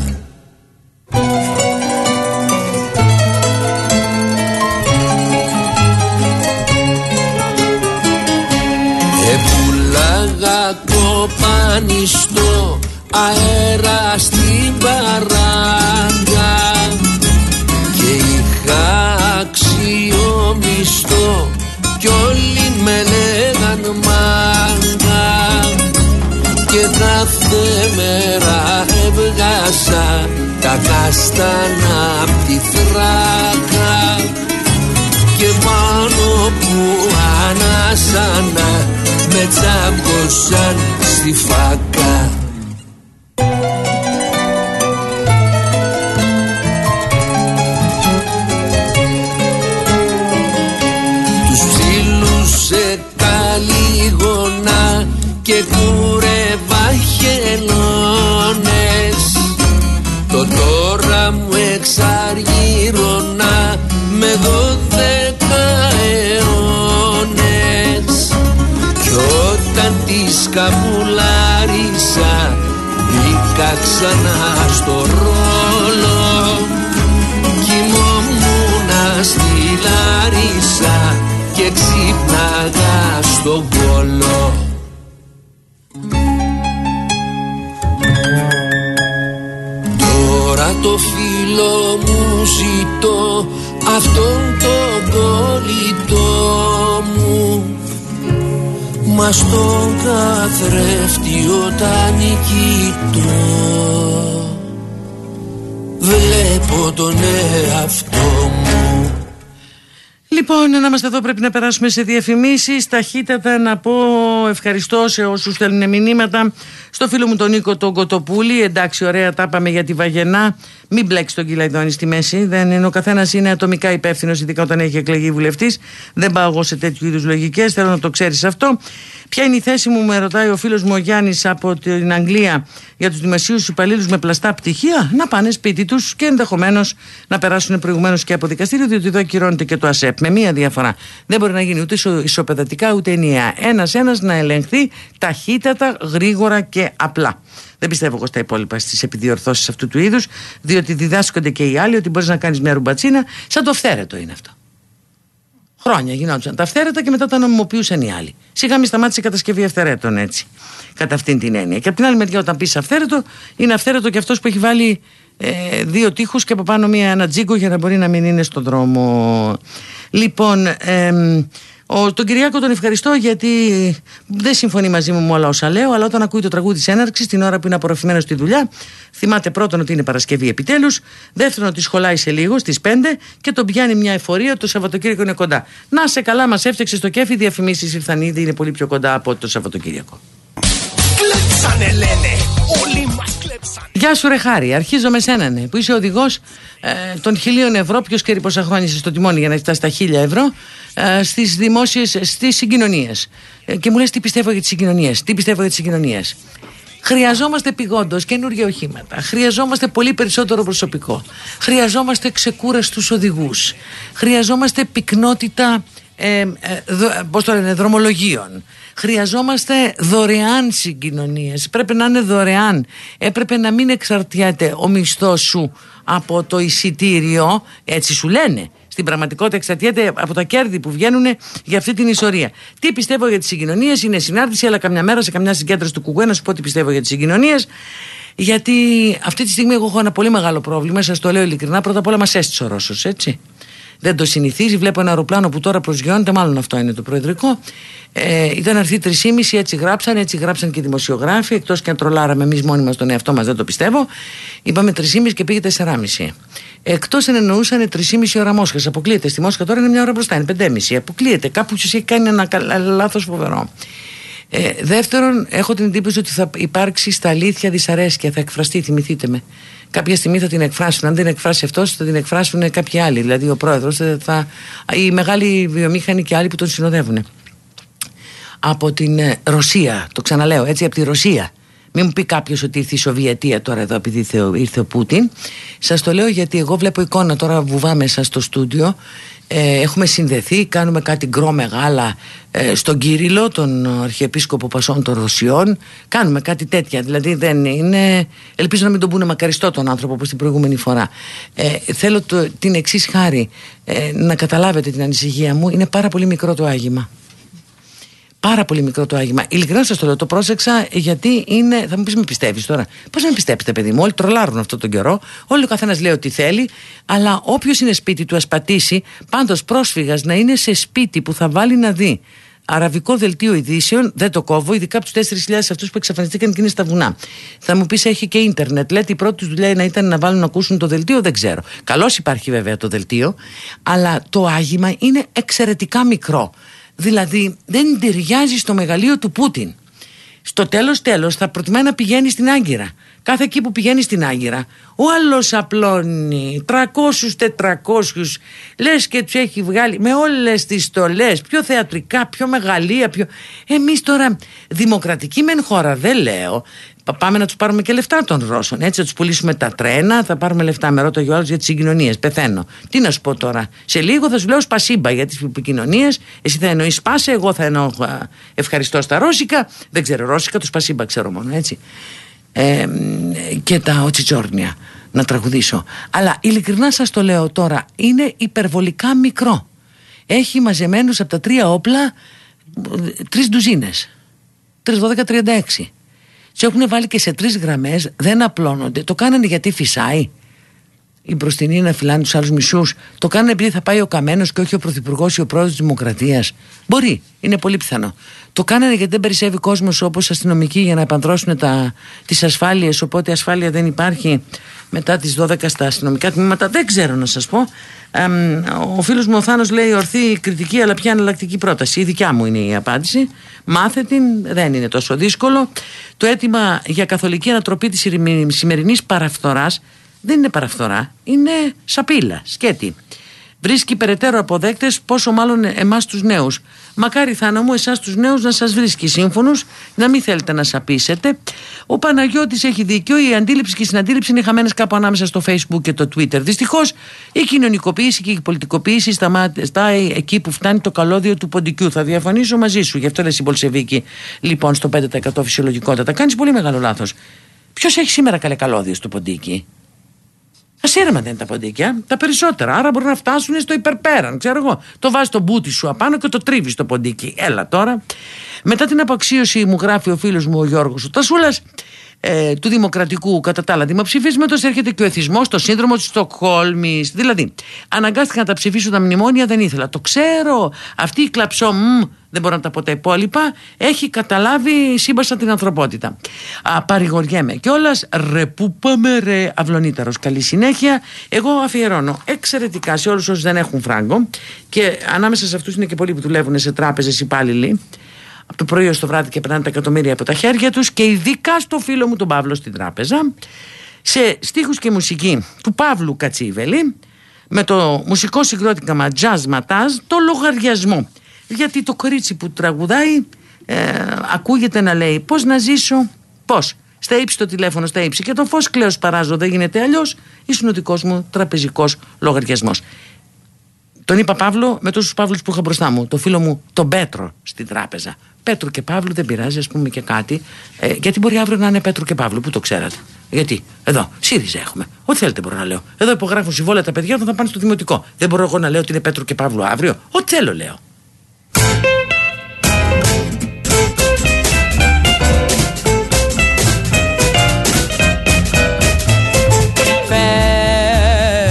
Επουλάγα κοπανιστό αέρα στην παράγκα. Και είχα αξιομιστό κι όλοι έβγασα τα κάστανα απ' τη θράκα και πάνω που ανάσανα με τσάμποσαν στη φάκα μπήκα ξανά στο ρόλο. Κοιμόμουνα στη Λάρισα και ξύπναγα στον κόλο το φίλο μου ζητώ αυτόν τον κολλητό μου Μας στον καθρέφτη όταν νικητώ Βλέπω τον εαυτό μου. Λοιπόν, να είμαστε εδώ πρέπει να περάσουμε σε διαφημίσεις. Ταχύτατα να πω ευχαριστώ σε όσους στέλνουν μηνύματα Στο φίλο μου τον Νίκο τον Κοτοπούλη Εντάξει, ωραία, τα είπαμε για τη Βαγενά Μην μπλέξεις τον Κυλαϊδόνη στη μέση Δεν είναι ο καθένας είναι ατομικά υπεύθυνος Ειδικά όταν έχει εκλεγεί βουλευτής. Δεν πάω εγώ σε τέτοιου είδους λογικές Θέλω να το ξέρεις αυτό Ποια είναι η θέση μου, με ρωτάει ο φίλος μου ο Γιάννης από την Αγγλία για τους δημοσίους υπαλλήλους με πλαστά πτυχία. Να πάνε σπίτι τους και ενδεχομένως να περάσουν προηγουμένως και από δικαστήριο, διότι εδώ ακυρώνεται και το ΑΣΕΠ. Με μία διαφορά. Δεν μπορεί να γίνει ούτε ισοπεδατικά ούτε ενιαία. Ένα-ένα να ελεγχθεί ταχύτατα, γρήγορα και απλά. Δεν πιστεύω εγώ στα υπόλοιπα στις επιδιορθώσεις αυτού του είδους, διότι διδάσκονται και οι άλλοι ότι μπορείς να κάνεις μια ρουμπατσίνα, σαν το φθέρετο είναι αυτό. Χρόνια γινόντουσαν τα αυθαίρετα και μετά τα νομιμοποιούσαν οι άλλοι. Σιγά μη σταμάτησε η κατασκευή αυθαιρέτων έτσι. Κατά αυτήν την έννοια. Και από την άλλη μεριά, όταν πεις αυθαίρετο, είναι αυθαίρετο και αυτός που έχει βάλει ε, δύο τείχους και από πάνω μία ένα τζίγκο για να μπορεί να μην είναι στον δρόμο. Λοιπόν, ο, τον Κυριάκο τον ευχαριστώ γιατί δεν συμφωνεί μαζί μου με όλα όσα λέω, αλλά όταν ακούει το τραγούδι της έναρξης, την ώρα που είναι απορροφημένος στη δουλειά, θυμάται πρώτον ότι είναι Παρασκευή επιτέλους, δεύτερον ότι σχολάει σε λίγο στις 5 και τον πιάνει μια εφορία, το Σαββατοκύριακο είναι κοντά. Να σε καλά, μας έφτιαξε το κέφι, οι διαφημίσεις ήρθαν ήδη, είναι πολύ πιο κοντά από το Σαββατοκύριακο. Κλέψανε λένε, όλοι μας Γεια σου, Ρεχάρη. Αρχίζω με σένα, ναι, που είσαι οδηγός ε, των χιλίων ευρώ. Ποιος ξέρει πόσα χρόνια είσαι στο τιμόνι για να φτάσει στα χίλια ευρώ ε, στις δημόσιες στις συγκοινωνίες. Ε, και μου λες τι πιστεύω για τις συγκοινωνίες. Τι πιστεύω για τις συγκοινωνίες. Χρειαζόμαστε επιγόντω καινούργια οχήματα. Χρειαζόμαστε πολύ περισσότερο προσωπικό. Χρειαζόμαστε ξεκούραστους οδηγούς. Χρειαζόμαστε πυκνότητα ε, ε, πώς το λένε, δρομολογίων. Χρειαζόμαστε δωρεάν συγκοινωνίες. Πρέπει να είναι δωρεάν. Έπρεπε να μην εξαρτιάται ο μισθός σου από το εισιτήριο, έτσι σου λένε. Στην πραγματικότητα εξαρτιέται από τα κέρδη που βγαίνουν για αυτή την ιστορία. Τι πιστεύω για τις συγκοινωνίες, είναι συνάρτηση, αλλά καμιά μέρα σε καμιά συγκέντρωση του Κουκουέ να σου πω τι πιστεύω για τις συγκοινωνίες. Γιατί αυτή τη στιγμή εγώ έχω ένα πολύ μεγάλο πρόβλημα, σας το λέω ειλικρινά. Πρώτα απ' όλα μας έστησε ο Ρώσος, έτσι δεν το συνηθίζει. Βλέπω ένα αεροπλάνο που τώρα προσγειώνεται, μάλλον αυτό είναι το προεδρικό. Ε, ήταν έρθει 3,5, έτσι γράψαν, έτσι γράψαν και οι δημοσιογράφοι. Εκτός και αν τρολάραμε εμείς μόνοι μας τον εαυτό μας, δεν το πιστεύω. Είπαμε 3,5 και πήγε 4,5. Εκτός αν εννοούσαν 3,5 ώρα Μόσχας. Αποκλείεται. Στη Μόσχα τώρα είναι μια ώρα μπροστά, είναι 5,5. Αποκλείεται. Κάπου του έχει κάνει ένα λάθος φοβερό. Ε, δεύτερον, έχω την εντύπωση ότι θα υπάρξει στα αλήθεια δυσαρέσκεια, θα εκφραστεί, θυμηθείτε με κάποια στιγμή θα την εκφράσουν. Αν δεν εκφράσει αυτός, θα την εκφράσουν κάποιοι άλλοι. Δηλαδή ο πρόεδρος, θα... οι μεγάλοι βιομήχανοι και άλλοι που τον συνοδεύουν. Από την ε, Ρωσία, το ξαναλέω έτσι, από τη Ρωσία. Μην μου πει κάποιος ότι ήρθε η Σοβιετία τώρα εδώ επειδή ήρθε ο Πούτιν. Σας το λέω γιατί εγώ βλέπω εικόνα τώρα βουβά μέσα στο στούντιο ε, έχουμε συνδεθεί, κάνουμε κάτι γκρό μεγάλα ε, στον Κύριλο, τον Αρχιεπίσκοπο Πασών των Ρωσιών. Κάνουμε κάτι τέτοια. Δηλαδή δεν είναι. Ελπίζω να μην τον πούνε μακαριστό τον άνθρωπο όπως την προηγούμενη φορά. Ε, θέλω το, την εξής χάρη ε, να καταλάβετε την ανησυχία μου. Είναι πάρα πολύ μικρό το άγημα. Πάρα πολύ μικρό το άγημα. Ειλικρινά σας το λέω, το πρόσεξα γιατί είναι. Θα μου πεις, με πιστεύεις τώρα. Πώς να με πιστέψετε, παιδί μου, όλοι τρολάρουν αυτόν τον καιρό. Όλοι ο καθένας λέει ό,τι θέλει. Αλλά όποιος είναι σπίτι του, ας πατήσει. Πάντως πρόσφυγας να είναι σε σπίτι που θα βάλει να δει αραβικό δελτίο ειδήσεων, δεν το κόβω, ειδικά από τους 4.000 αυτούς που εξαφανιστήκαν και είναι στα βουνά. Θα μου πεις, έχει και ίντερνετ. Λέτε, η πρώτη του δουλειά να ήταν να βάλουν να ακούσουν το δελτίο, δεν ξέρω. Καλώς υπάρχει βέβαια το δελτίο, αλλά το άγημα είναι εξαιρετικά μικρό. Δηλαδή δεν ταιριάζει στο μεγαλείο του Πούτιν. Στο τέλος τέλος θα προτιμάει να πηγαίνει στην Άγκυρα. Κάθε εκεί που πηγαίνει στην Άγκυρα ο άλλος απλώνει 300-400 λες και τους έχει βγάλει με όλες τις στολές πιο θεατρικά, πιο μεγαλεία πιο... εμείς τώρα δημοκρατική μεν χώρα δεν λέω πάμε να τους πάρουμε και λεφτά των Ρώσων. Έτσι θα τους πουλήσουμε τα τρένα, θα πάρουμε λεφτά. Με ρώτα για τις συγκοινωνίες. Πεθαίνω. Τι να σου πω τώρα. Σε λίγο θα σου λέω σπασίμπα για τις επικοινωνίες. Εσύ θα εννοείς σπάσε, εγώ θα εννοώ ευχαριστώ στα Ρώσικα. Δεν ξέρω Ρώσικα, το σπασίμπα ξέρω μόνο έτσι. Ε, και τα οτσιτσόρνια να τραγουδήσω. Αλλά ειλικρινά σας το λέω τώρα, είναι υπερβολικά μικρό. Έχει μαζεμένους από τα τρία όπλα τρεις ντουζίνες. 3-12-36. Σε έχουν βάλει και σε τρεις γραμμές, δεν απλώνονται. Το κάνανε γιατί φυσάει. Οι μπροστινοί να φυλάνε τους άλλους μισούς. Το κάνανε επειδή θα πάει ο Καμένος και όχι ο Πρωθυπουργός ή ο πρόεδρος της Δημοκρατίας. Μπορεί, είναι πολύ πιθανό. Το κάνανε γιατί δεν περισσεύει κόσμος όπως αστυνομικοί για να επανδρώσουν τις ασφάλειες. Οπότε ασφάλεια δεν υπάρχει μετά τις 12 στα αστυνομικά τμήματα. Δεν ξέρω να σας πω. ο φίλος μου ο Θάνος λέει ορθή κριτική, αλλά ποια εναλλακτική πρόταση. Η δικιά μου είναι η απάντηση. Μάθε την, δεν είναι τόσο δύσκολο. Το αίτημα για καθολική ανατροπή της σημερινής παραφθοράς δεν είναι παραφθορά, είναι σαπίλα, σκέτη. Βρίσκει περαιτέρω αποδέκτες, πόσο μάλλον εμάς τους νέους. Μακάρι θάνα μου, εσάς τους νέους να σας βρίσκει σύμφωνου, να μην θέλετε να σαπίσετε. Ο Παναγιώτης έχει δίκιο, η αντίληψη και η συναντήληψη είναι χαμένες κάπου ανάμεσα στο Facebook και το Twitter. Δυστυχώς η κοινωνικοποίηση και η πολιτικοποίηση σταματάει εκεί που φτάνει το καλώδιο του ποντικού. Θα διαφωνήσω μαζί σου, γι' αυτό λες η Πολσεβίκη, λοιπόν, στο 5% φυσιολογικότητα. Κάνεις πολύ μεγάλο λάθος. Ποιος έχει σήμερα καλέ καλώδιο στο ποντίκι; Ασύρεμα δεν είναι τα ποντίκια, τα περισσότερα. Άρα μπορούν να φτάσουν στο υπερπέραν. Ξέρω εγώ. Το βάζεις το μπούτι σου απάνω και το τρίβεις στο ποντίκι. Έλα τώρα. Μετά την απαξίωση, μου γράφει ο φίλος μου ο Γιώργος ο Τασούλα, ε, του Δημοκρατικού κατά τα άλλα δημοψηφίσματος έρχεται και ο εθισμός, το σύνδρομο της Στοκχόλμης. Δηλαδή, αναγκάστηκαν να τα ψηφίσουν τα μνημόνια, δεν ήθελα. Το ξέρω. Αυτή η κλαψό, μ, δεν μπορώ να τα πω τα υπόλοιπα, έχει καταλάβει σύμπασα την ανθρωπότητα. Α, παρηγοριέμαι κιόλας. Ρε που πάμε, ρε αυλονίτερο. Καλή συνέχεια. Εγώ αφιερώνω εξαιρετικά σε όλους όσου δεν έχουν φράγκο και ανάμεσα σε αυτούς είναι και πολλοί που δουλεύουν σε τράπεζες υπάλληλοι από το πρωί ως το βράδυ και περνάνε τα εκατομμύρια από τα χέρια τους και ειδικά στο φίλο μου τον Παύλο στην τράπεζα σε στίχους και μουσική του Παύλου Κατσίβελη με το μουσικό συγκρότημα Jazz Mataz το λογαριασμό γιατί το κορίτσι που τραγουδάει ε, ακούγεται να λέει πώς να ζήσω, πώς; Στα ύψη το τηλέφωνο, στα ύψη και το φως κλαίος παράζω δεν γίνεται αλλιώς ήσουν ο δικός μου τραπεζικός λογαριασμός τον είπα Παύλο με τόσους Παύλους που είχα μπροστά μου. Το φίλο μου, τον Πέτρο στην τράπεζα. Πέτρο και Παύλου δεν πειράζει, ας πούμε και κάτι. Ε, γιατί μπορεί αύριο να είναι Πέτρο και Παύλου, που το ξέρατε. Γιατί, εδώ, ΣΥΡΙΖΑ έχουμε. Ό,τι θέλετε μπορώ να λέω. Εδώ υπογράφουν συμβόλαια τα παιδιά όταν θα πάνε στο δημοτικό. Δεν μπορώ εγώ να λέω ότι είναι Πέτρο και Παύλου αύριο. Ό,τι θέλω λέω.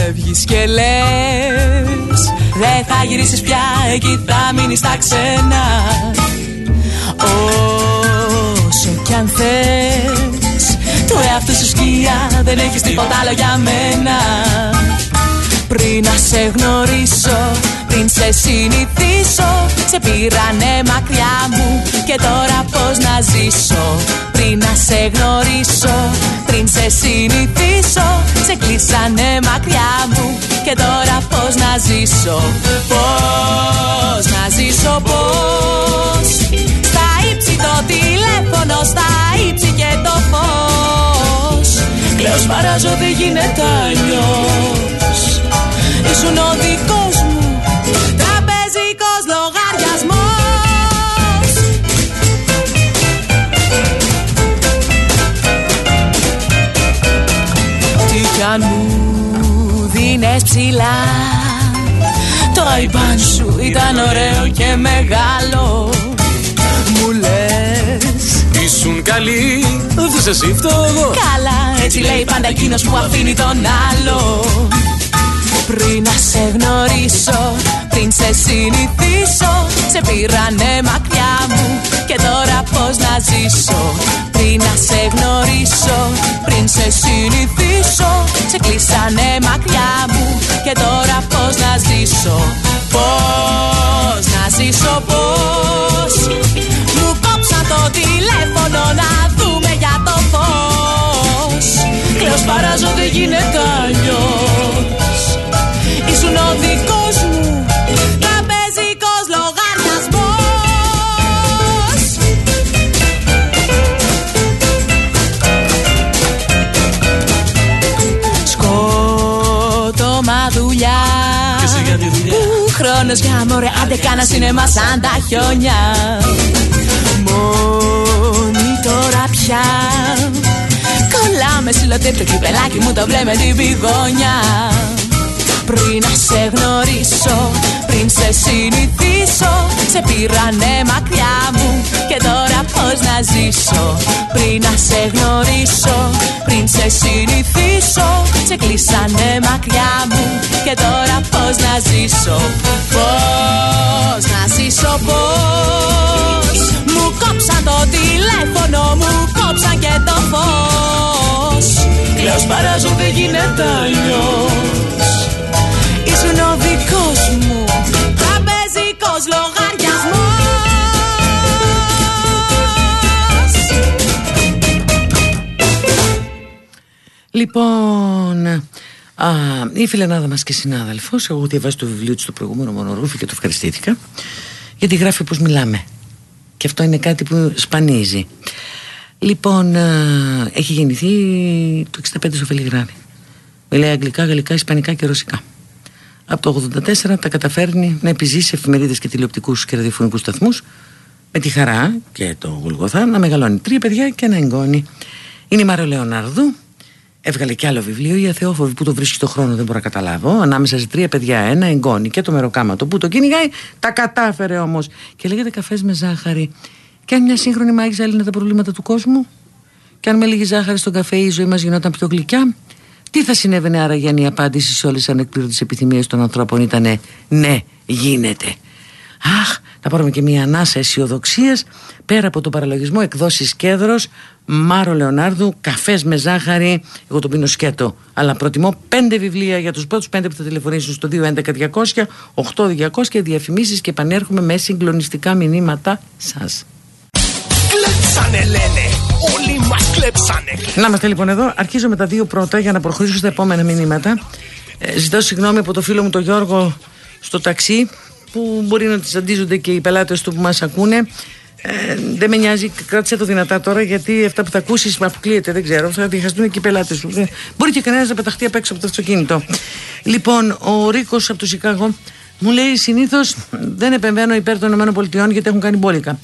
Φεύγεις και λες Δεν θα γυρίσεις πια εκεί θα μείνεις στα ξένα Όσο κι αν θες Το εαυτό σου σκιά Δεν έχεις τίποτα άλλο για μένα. Πριν να σε γνωρίσω Πριν σε συνηθίσω. Σε πήρανε μακριά μου Και τώρα πως να ζήσω. Πριν να σε γνωρίσω Πριν σε συνηθίσω. Σε κλείσανε μακριά μου Και τώρα πως να ζήσω. Πως να ζήσω πως ύψη το τηλέφωνο στα ύψη και το φως Κλαίω σπαράζω δεν γίνεται αλλιώς. Ήσουν ο δικός δίνες ψηλά το αϊπάν σου ήταν ωραίο και μεγάλο. Μου λες Ήσουν καλή, δεν σε σύφτω εγώ Καλά, έτσι λέει πάντα εκείνος που αφήνει τον άλλο πριν να σε γνωρίσω, πριν σε συνηθίσω Σε πήρανε μακριά μου και τώρα πως να ζήσω Πριν να σε γνωρίσω, πριν σε συνηθίσω. Σε κλείσανε μακριά μου και τώρα πως να ζήσω Πώς να ζήσω πώς. Μου κόψαν το τηλέφωνο να δούμε για το φως. Κλαίω σπαράζω δεν γίνεται αλλιώς άντε κάνα σινεμά σαν τα χιόνια. Μόνη τώρα πια. Κολλάμε συλλοτή το κυπελάκι μου το μπλε με την πηγόνια πριν να σε γνωρίσω, πριν σε συνηθίσω Σε πήρανε μακριά μου. Και τώρα πως να ζήσω Πριν να σε γνωρίσω, πριν σε συνηθίσω Σε κλείσανε μακριά μου. Και τώρα πως να ζήσω Πως να ζήσω πως Μου κόψαν το τηλέφωνο, μου κόψαν και το φως. Κλαίω σπαράζω δεν γίνεται αλλιώς. Ήσουν ο δικός μου Λοιπόν, α, η φιλενάδα μας και συνάδελφος, εγώ διαβάσει το βιβλίο της στο προηγούμενο μονορούφι και το ευχαριστήθηκα, γιατί γράφει πως μιλάμε. Και αυτό είναι κάτι που σπανίζει. Λοιπόν, α, έχει γεννηθεί το 65 στο Φελιγράδι. Μιλάει αγγλικά, γαλλικά, ισπανικά και ρωσικά. Από το 84 τα καταφέρνει να επιζήσει εφημερίδες και τηλεοπτικούς και ραδιοφωνικούς σταθμούς με τη χαρά και το Γουλγοθά να μεγαλώνει τρία παιδιά και ένα εγγόνι. Είναι η Μάριο Λεωνάρδου, Έβγαλε κι άλλο βιβλίο, η Αθεόφοβη που το βρίσκει στο χρόνο δεν μπορώ να καταλάβω. Ανάμεσα σε τρία παιδιά, ένα εγγόνι και το μεροκάματο που το κυνηγάει, τα κατάφερε όμως. Και λέγεται καφές με ζάχαρη. Και αν μια σύγχρονη μάγισσα έλυνε τα προβλήματα του κόσμου. Και αν με λίγη ζάχαρη στον καφέ η ζωή μας γινόταν πιο γλυκιά, τι θα συνέβαινε άραγε αν η απάντηση σε όλες τις ανεκπλήρωτες επιθυμίες των ανθρώπων ήταν ναι, γίνεται. Αχ, θα πάρουμε και μια ανάσα αισιοδοξίας πέρα από το παραλογισμό εκδόσεις κέντρος, Μάρο Λεωνάρδου, καφές με ζάχαρη. Εγώ το πίνω σκέτο. Αλλά προτιμώ πέντε βιβλία για τους πρώτους πέντε που θα τηλεφωνήσουν στο 211-200, 8-200 διαφημίσεις και επανέρχομαι με συγκλονιστικά μηνύματα σας. Κλέψανε λένε, όλοι μας κλέψανε Να είμαστε λοιπόν εδώ. Αρχίζω με τα δύο πρώτα για να προχωρήσω στα επόμενα μηνύματα. Ε, ζητώ συγγνώμη από το φίλο μου τον Γιώργο στο ταξί που μπορεί να τις αντίζονται και οι πελάτες του που μας ακούνε ε, δεν με νοιάζει, κράτησε το δυνατά τώρα γιατί αυτά που θα ακούσεις αποκλείεται, δεν ξέρω. Θα διχαστούν και οι πελάτες σου. Ε, μπορεί και κανένας να πεταχτεί απ' έξω από το αυτοκίνητο. Λοιπόν, ο Ρίκος από το Σικάγο μου λέει συνήθως δεν επεμβαίνω υπέρ των ΗΠΑ γιατί έχουν κάνει μπόλικα.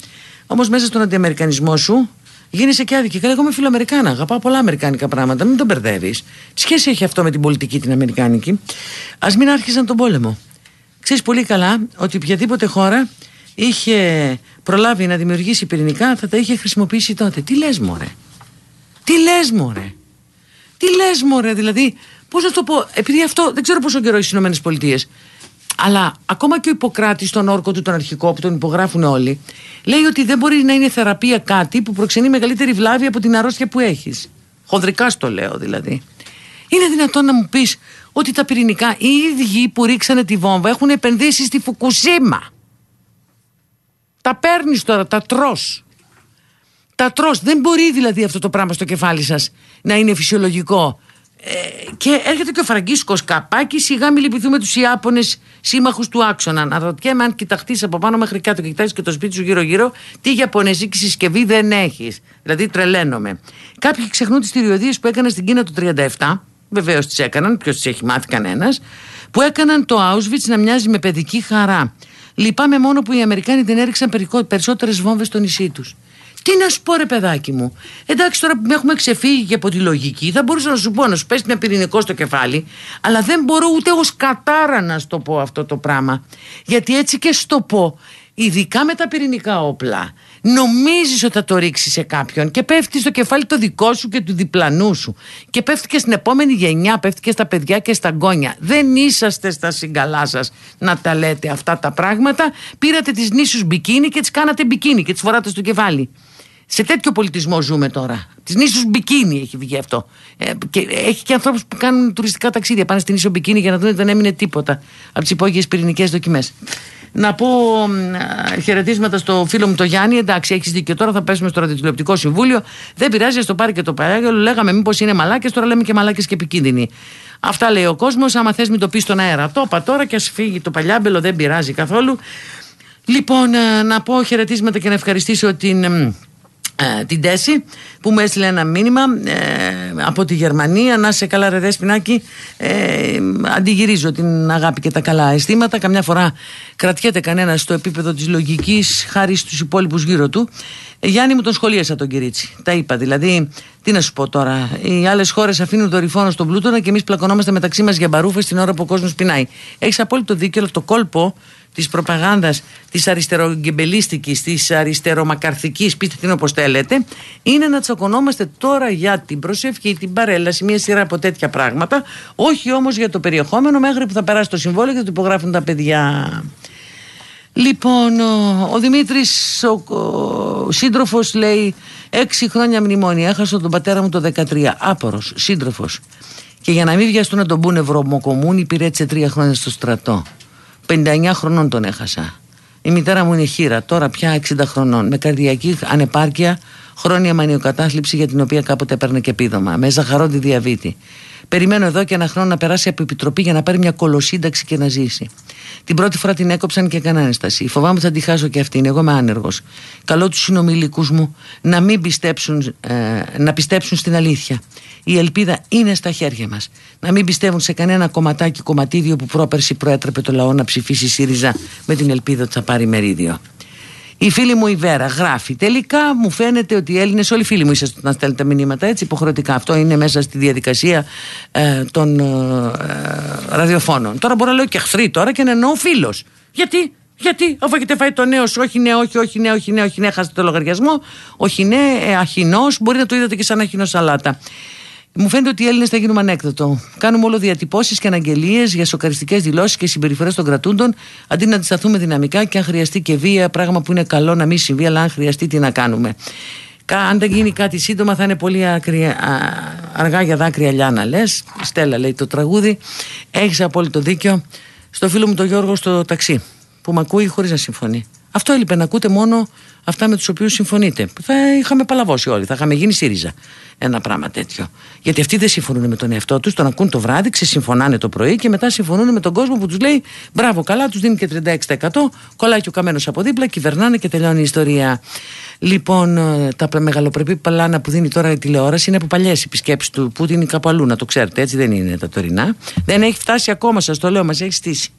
Όμως μέσα στον αντιαμερικανισμό σου γίνεσαι και άδικη. Καλά, εγώ είμαι φιλοαμερικάνα. Αγαπάω πολλά αμερικάνικα πράγματα. Μην τον μπερδεύεις. Τι σχέση έχει αυτό με την πολιτική την αμερικάνικη; Α μην άρχισαν τον πόλεμο. Ξέρεις πολύ καλά ότι οποιαδήποτε χώρα είχε προλάβει να δημιουργήσει πυρηνικά θα τα είχε χρησιμοποιήσει τότε. Τι λες μωρέ; Τι λες μωρέ; Τι λες μωρέ; Δηλαδή. Πώς να το πω. Επειδή αυτό δεν ξέρω πόσο καιρό οι Ηνωμένες Πολιτείες. Αλλά ακόμα και ο Ιπποκράτης στον όρκο του, τον αρχικό που τον υπογράφουν όλοι, λέει ότι δεν μπορεί να είναι θεραπεία κάτι που προξενεί μεγαλύτερη βλάβη από την αρρώστια που έχεις. Χονδρικά στο λέω δηλαδή. Είναι δυνατόν να μου πεις ότι τα πυρηνικά οι ίδιοι που ρίξανε τη βόμβα έχουν επενδύσει στη Φουκουσίμα. Τα παίρνεις τώρα, τα τρώ. Τα τρώ. Δεν μπορεί δηλαδή αυτό το πράγμα στο κεφάλι σας να είναι φυσιολογικό. Ε, και έρχεται και ο Φραγκίσκος Καπάκη, σιγά μην λυπηθούμε τους Ιάπωνες σύμμαχους του άξονα. Να ρωτιέμαι αν κοιταχτείς από πάνω μέχρι κάτω και κοιτάξει και το σπίτι σου γύρω-γύρω, τι Ιαπωνεζική συσκευή δεν έχεις. Δηλαδή τρελαίνομαι. Κάποιοι ξεχνούν τις θηριωδίες που έκανα στην Κίνα το 37, βεβαίως τις έκαναν, ποιος τις έχει μάθει κανένας, που έκαναν το Auschwitz να μοιάζει με παιδική χαρά. Λυπάμαι μόνο που οι Αμερικάνοι δεν έριξαν περισσότερες βόμβες στο νησί τους. Τι να σου πω, ρε παιδάκι μου. Εντάξει, τώρα που έχουμε ξεφύγει και από τη λογική, θα μπορούσα να σου πω να σου πέσει μια πυρηνικό στο κεφάλι, αλλά δεν μπορώ ούτε ως κατάρα να σου το πω αυτό το πράγμα. Γιατί έτσι και στο πω, ειδικά με τα πυρηνικά όπλα, νομίζεις ότι θα το ρίξεις σε κάποιον και πέφτει στο κεφάλι το δικό σου και του διπλανού σου. Και πέφτει και στην επόμενη γενιά, πέφτει και στα παιδιά και στα γκόνια. Δεν είσαστε στα συγκαλά σας να τα λέτε αυτά τα πράγματα. Πήρατε τις νήσους μπικίνι και τις κάνατε μπικίνι και τις φοράτε στο κεφάλι. Σε τέτοιο πολιτισμό ζούμε τώρα. Τις νήσους Μπικίνι έχει βγει αυτό. Ε, και έχει και ανθρώπους που κάνουν τουριστικά ταξίδια. Πάνε στην νήσο Μπικίνι για να δουν ότι δεν έμεινε τίποτα από τις υπόγειες πυρηνικές δοκιμές. Να πω χαιρετίσματα στο φίλο μου το Γιάννη. Εντάξει, έχεις δίκιο. Τώρα θα πέσουμε στο ραδιοτηλεοπτικό συμβούλιο. Δεν πειράζει, το πάρει και το παλιάγιο. Λέγαμε μήπως είναι μαλάκες, τώρα λέμε και μαλάκες και επικίνδυνοι. Αυτά λέει ο κόσμος. Άμα θες, μην το πεις στον αέρα. Το είπα τώρα και ας φύγει το παλιάμπελο, δεν πειράζει καθόλου. Λοιπόν, να πω χαιρετίσματα και να ευχαριστήσω την ε, την Τέση που μου έστειλε ένα μήνυμα ε, από τη Γερμανία να σε καλά ρε Δέσποινάκη ε, αντιγυρίζω την αγάπη και τα καλά αισθήματα. Καμιά φορά κρατιέται κανένας στο επίπεδο της λογικής χάρη στους υπόλοιπους γύρω του. Ε, Γιάννη μου τον σχολίασα τον Κυρίτσι τα είπα δηλαδή τι να σου πω τώρα. Οι άλλες χώρες αφήνουν δορυφόνο στον πλούτονα και εμείς πλακωνόμαστε μεταξύ μας για μπαρούφες την ώρα που ο κόσμος πεινάει. Έχεις απόλυτο δίκιο αλλά το κόλπο της προπαγάνδας της αριστερογκεμπελίστικη, της αριστερομακαρθικής, πείτε την όπως θέλετε, είναι να τσακωνόμαστε τώρα για την προσευχή, την παρέλαση, μια σειρά από τέτοια πράγματα, όχι όμως για το περιεχόμενο μέχρι που θα περάσει το συμβόλαιο και το υπογράφουν τα παιδιά. Λοιπόν, ο, ο Δημήτρης, ο, ο σύντροφος, λέει: Έξι χρόνια μνημόνια. Έχασα τον πατέρα μου το 13. Άπορος, σύντροφος. Και για να μην βιαστούν να τον πούνε βρωμοκομούνι, υπηρέτησε τρία χρόνια στο στρατό. 59 χρονών τον έχασα. Η μητέρα μου είναι χείρα, τώρα πια 60 χρονών, με καρδιακή ανεπάρκεια, χρόνια μανιοκατάθλιψη για την οποία κάποτε έπαιρνε και επίδομα, με ζαχαρόντι διαβήτη. Περιμένω εδώ και ένα χρόνο να περάσει από επιτροπή για να πάρει μια κολοσύνταξη και να ζήσει. Την πρώτη φορά την έκοψαν και έκανε ένσταση. Φοβάμαι θα τη χάσω και αυτήν. Εγώ είμαι άνεργος. Καλώ τους συνομιλικούς μου να μην πιστέψουν, ε, να πιστέψουν στην αλήθεια. Η ελπίδα είναι στα χέρια μας. Να μην πιστεύουν σε κανένα κομματάκι κομματίδιο που πρόπερση προέτρεπε το λαό να ψηφίσει ΣΥΡΙΖΑ με την ελπίδα ότι θα πάρει μερίδιο. Η φίλη μου η Βέρα γράφει. Τελικά μου φαίνεται ότι οι Έλληνες, όλοι οι φίλοι μου είσαστε να στέλνετε μηνύματα έτσι υποχρεωτικά. Αυτό είναι μέσα στη διαδικασία ε, των ε, ραδιοφώνων. Τώρα μπορώ να λέω και εχθροί τώρα και να εννοώ φίλος. Γιατί Γιατί, αφού έχετε φάει το νέο σου, όχι ναι, όχι, όχι ναι, όχι ναι, όχι ναι, χάσετε το λογαριασμό. Όχι ναι, ε, αχινός, μπορεί να το είδατε και σαν αχινό σαλάτα. Μου φαίνεται ότι οι Έλληνες θα γίνουμε ανέκδοτο. Κάνουμε όλο διατυπώσεις και αναγγελίες για σοκαριστικές δηλώσεις και συμπεριφορές των κρατούντων, αντί να αντισταθούμε δυναμικά και αν χρειαστεί και βία, πράγμα που είναι καλό να μην συμβεί, αλλά αν χρειαστεί τι να κάνουμε. Αν δεν γίνει κάτι σύντομα, θα είναι πολύ αργά για δάκρυα λιάνα. Λες, Στέλλα λέει το τραγούδι. Έχεις απόλυτο δίκιο. Στο φίλο μου τον Γιώργο στο ταξί, που με ακούει χωρίς να συμφωνεί. Αυτό έλειπε να ακούτε μόνο αυτά με τους οποίους συμφωνείτε. Θα είχαμε παλαβώσει όλοι, θα είχαμε γίνει ΣΥΡΙΖΑ ένα πράγμα τέτοιο. Γιατί αυτοί δεν συμφωνούν με τον εαυτό τους, τον ακούν το βράδυ, ξεσυμφωνάνε το πρωί και μετά συμφωνούν με τον κόσμο που τους λέει μπράβο, καλά, τους δίνει και 36%, κολλάει και ο καμένος από δίπλα, κυβερνάνε και τελειώνει η ιστορία. Λοιπόν, ε, τα μεγαλοπρεπή παλάνα που δίνει τώρα η τηλεόραση είναι από παλιές επισκέψεις του Πούτιν κάπου αλλού, να το ξέρετε, έτσι δεν είναι τα τωρινά. Δεν έχει φτάσει ακόμα, σας το λέω, μας έχει στήσει.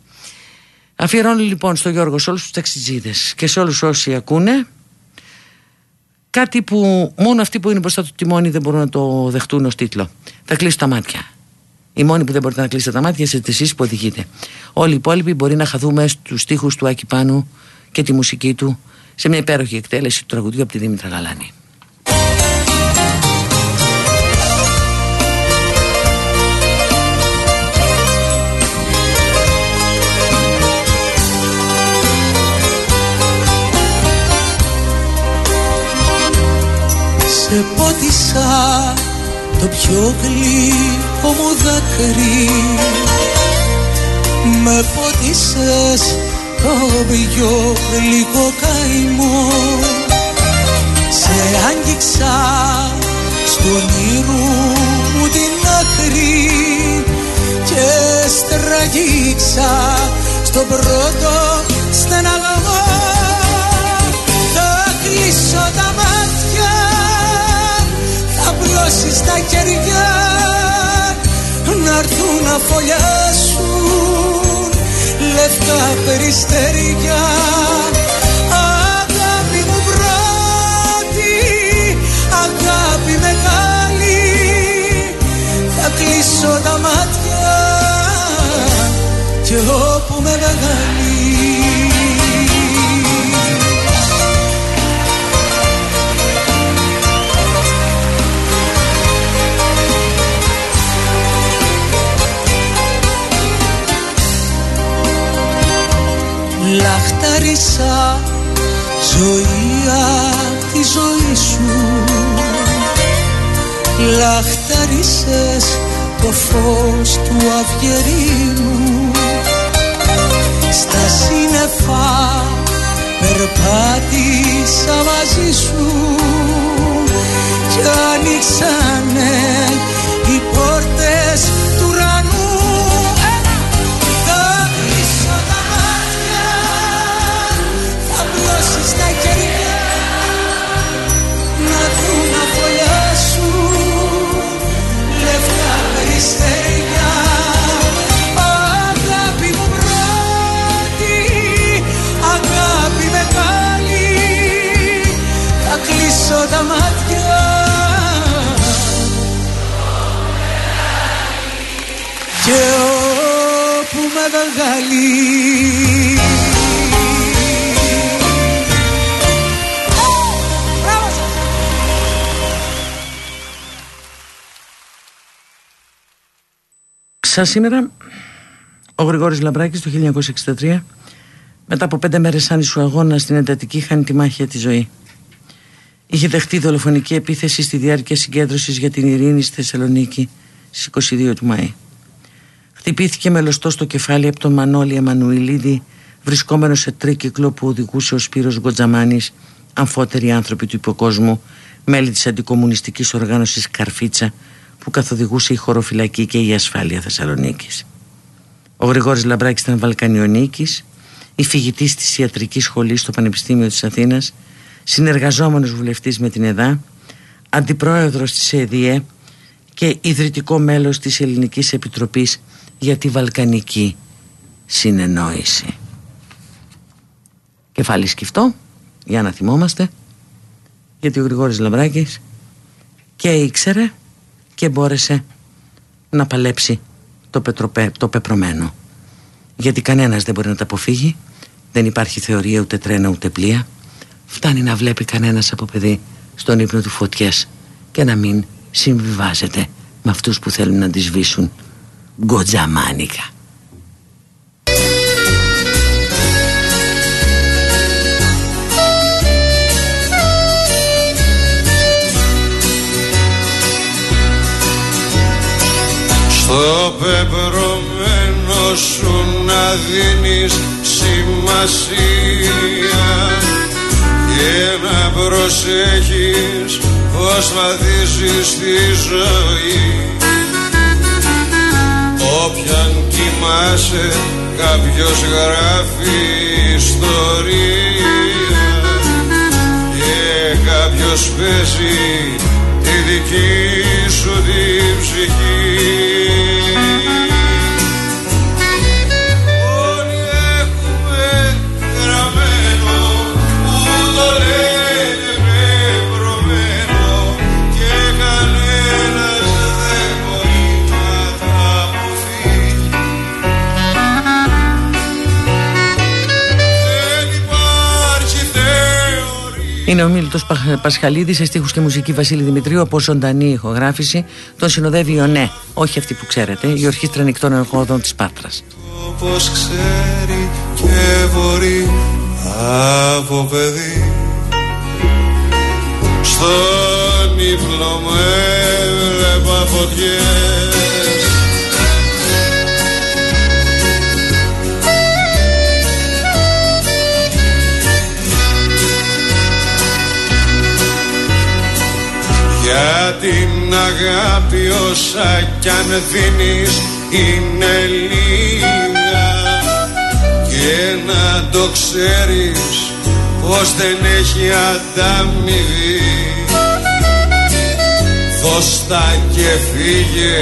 Αφιερώνω λοιπόν στο Γιώργο, σε όλους τους ταξιτζίδες και σε όλους όσοι ακούνε κάτι που μόνο αυτοί που είναι μπροστά του τιμόνι δεν μπορούν να το δεχτούν ως τίτλο. Θα κλείσω τα μάτια. Οι μόνοι που δεν μπορείτε να κλείσετε τα μάτια είστε εσείς που οδηγείτε. Όλοι οι υπόλοιποι μπορεί να χαθούμε στους στίχους του Άκη Πάνου και τη μουσική του σε μια υπέροχη εκτέλεση του τραγουδιού από τη Δήμητρα Γαλάνη. Σε πότισα το πιο γλυκό μου δάκρυ. Με πότισες το πιο γλυκό καημό. Σε άγγιξα στο όνειρό μου την άκρη Και στραγγίξα στον πρώτο στεναγμό. Θα κλείσω τα δώσεις τα κεριά να έρθουν να φωλιάσουν λευκά περιστέρια Αγάπη μου πρώτη, αγάπη μεγάλη θα κλείσω τα μάτια. Και όπου με βγάλει Λαχτάρισα ζωή τη ζωή σου. Λαχτάρισες το φως του αυγερίνου Στα σύννεφα περπάτησα μαζί σου. Κι άνοιξανε οι πόρτες με βγάλει Σαν σήμερα ο Γρηγόρης Λαμπράκης το 1963 μετά από πέντε μέρες άνισου αγώνα στην εντατική χάνει τη μάχη για τη ζωή. Είχε δεχτεί δολοφονική επίθεση στη διάρκεια συγκέντρωσης για την ειρήνη στη Θεσσαλονίκη στις 22 του Μαΐ. Χτυπήθηκε με λωστό στο κεφάλι από τον Μανώλη Εμμανουηλίδη, βρισκόμενος σε τρίκυκλο που οδηγούσε ο Σπύρος Γκοτζαμάνης, αμφότεροι άνθρωποι του υποκόσμου, μέλη της αντικομουνιστικής οργάνωσης Καρφίτσα, που καθοδηγούσε η χωροφυλακή και η ασφάλεια Θεσσαλονίκης. Ο Γρηγόρης Λαμπράκης ήταν Βαλκανιονίκης, υφηγητής της ιατρικής σχολής στο Πανεπιστήμιο της Αθήνας συνεργαζόμενος βουλευτής με την ΕΔΑ, αντιπρόεδρος της ΕΔΙΕ και ιδρυτικό μέλος της Ελληνικής Επιτροπής για τη Βαλκανική Συνεννόηση. Κεφάλι σκυφτό, για να θυμόμαστε, γιατί ο Γρηγόρης Λαμπράκης και ήξερε και μπόρεσε να παλέψει το, πετροπέ, το πεπρωμένο. Γιατί κανένας δεν μπορεί να τα αποφύγει Δεν υπάρχει θεωρία ούτε τρένα ούτε πλοία Φτάνει να βλέπει κανένας από παιδί στον ύπνο του φωτιές Και να μην συμβιβάζεται με αυτούς που θέλουν να τη σβήσουν Γκοτζαμάνικα. Στο πεπρωμένο σου να δίνεις σημασία και να προσέχεις πως βαδίζεις τη ζωή Όποιαν κοιμάσαι κάποιος γράφει ιστορία. Και κάποιος παίζει τη δική σου την ψυχή Είναι ο Μίλτος Πασχαλίδης σε στίχους και μουσική Βασίλη Δημητρίου από ζωντανή ηχογράφηση. Τον συνοδεύει ο Ναι, όχι αυτή που ξέρετε, η ορχήστρα νυχτών εργόδων της Πάτρας. Όπως ξέρει και μπορεί από παιδί Στον ύπνο μου έβλεπα φωτιές Για την αγάπη όσα κι αν δίνεις είναι λίγα. Και να το ξέρεις πως δεν έχει ανταμοιβή. Δώσ' τα και φύγε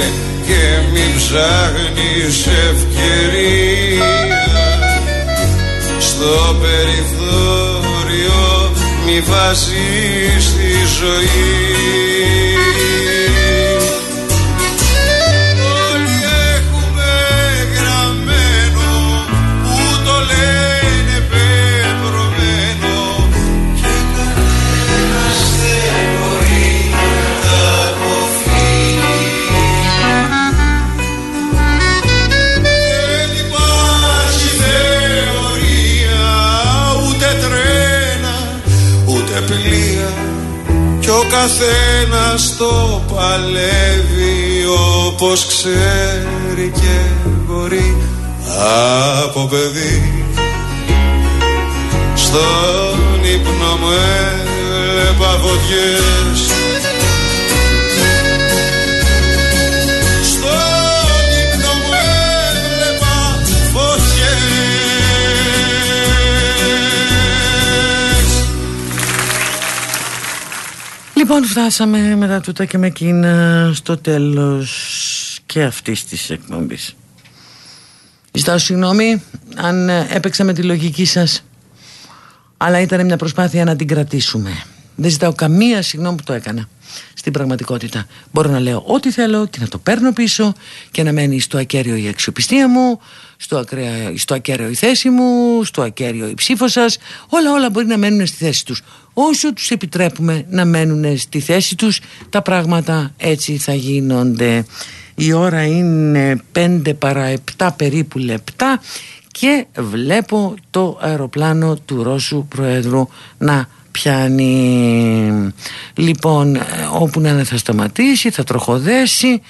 και μην ψάχνεις ευκαιρία. Στο περιθώριο μη βάζεις τη ζωή καθένας το παλεύει όπως ξέρει και μπορεί από παιδί. Στον ύπνο μου έλεπα φωτιές Λοιπόν φτάσαμε μετά τούτα και με εκείνα στο τέλος και αυτής της εκπομπής Ζητάω συγγνώμη αν έπαιξα με τη λογική σας αλλά ήταν μια προσπάθεια να την κρατήσουμε δεν ζητάω καμία συγγνώμη που το έκανα στην πραγματικότητα. Μπορώ να λέω ό,τι θέλω και να το παίρνω πίσω και να μένει στο ακέραιο η αξιοπιστία μου, στο, ακραία, στο ακέραιο η θέση μου, στο ακέραιο η ψήφο σας. Όλα, όλα μπορεί να μένουν στη θέση τους. Όσο τους επιτρέπουμε να μένουν στη θέση τους, τα πράγματα έτσι θα γίνονται. Η ώρα είναι 5 παρά 7 περίπου λεπτά και βλέπω το αεροπλάνο του Ρώσου Προέδρου να πιάνει λοιπόν ε, όπου να είναι θα σταματήσει θα τροχοδέσει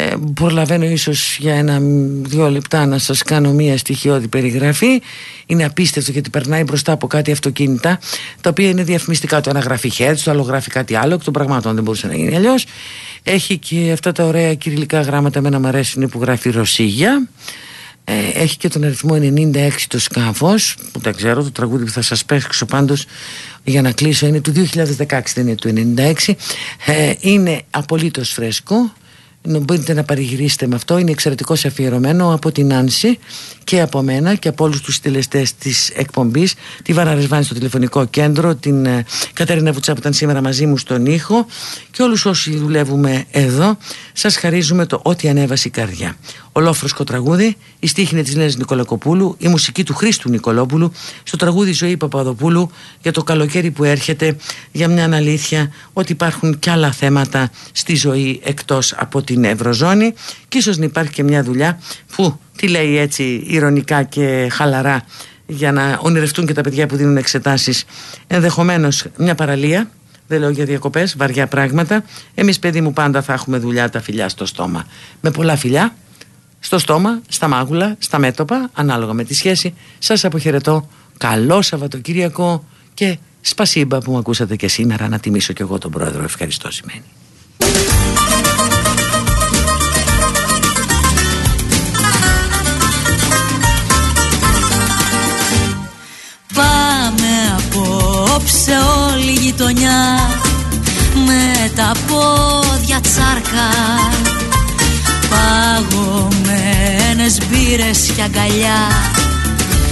ε, προλαβαίνω ίσως για ένα δύο λεπτά να σας κάνω μία στοιχειώδη περιγραφή. Είναι απίστευτο γιατί περνάει μπροστά από κάτι αυτοκίνητα τα οποία είναι διαφημιστικά. Το ένα γράφει Hertz, το άλλο γράφει κάτι άλλο εκ των πραγμάτων δεν μπορούσε να γίνει αλλιώς. έχει και αυτά τα ωραία κυριλικά γράμματα εμένα μου αρέσουν που γράφει Ρωσίγια. Ε, έχει και τον αριθμό 96 το σκάφος που δεν ξέρω το τραγούδι που θα σας παίξω πάντως για να κλείσω είναι του 2016 δεν είναι του 96 ε, είναι απολύτως φρέσκο μπορείτε να παρηγυρίσετε με αυτό. Είναι εξαιρετικό αφιερωμένο από την Άνση και από μένα και από όλους τους στελεστές της εκπομπής. Τη Βάρα Ρεσβάνη στο τηλεφωνικό κέντρο την ε, Κατερίνα Βουτσά που ήταν σήμερα μαζί μου στον ήχο και όλους όσοι δουλεύουμε εδώ. Σας χαρίζουμε το «Ό,τι ανέβασε η καρδιά» ολόφροσκο τραγούδι, η στίχη είναι της Λένας Νικολακοπούλου, η μουσική του Χρήστου Νικολόπουλου, στο τραγούδι Ζωή Παπαδοπούλου για το καλοκαίρι που έρχεται για μια αλήθεια ότι υπάρχουν και άλλα θέματα στη ζωή εκτός από την Ευρωζώνη και ίσως να υπάρχει και μια δουλειά που τι λέει έτσι ηρωνικά και χαλαρά για να ονειρευτούν και τα παιδιά που δίνουν εξετάσεις ενδεχομένως μια παραλία δεν λέω για διακοπές, βαριά πράγματα. Εμείς παιδί μου πάντα θα έχουμε δουλειά τα φιλιά στο στόμα. Με πολλά φιλιά στο στόμα, στα μάγουλα, στα μέτωπα, ανάλογα με τη σχέση. Σας αποχαιρετώ. Καλό Σαββατοκύριακο και σπασίμπα που μου ακούσατε και σήμερα να τιμήσω κι εγώ τον πρόεδρο. Ευχαριστώ σημαίνει. Απόψε όλη η γειτονιά. Με τα πόδια τσάρκα. Παγωμένες μπύρες και αγκαλιά.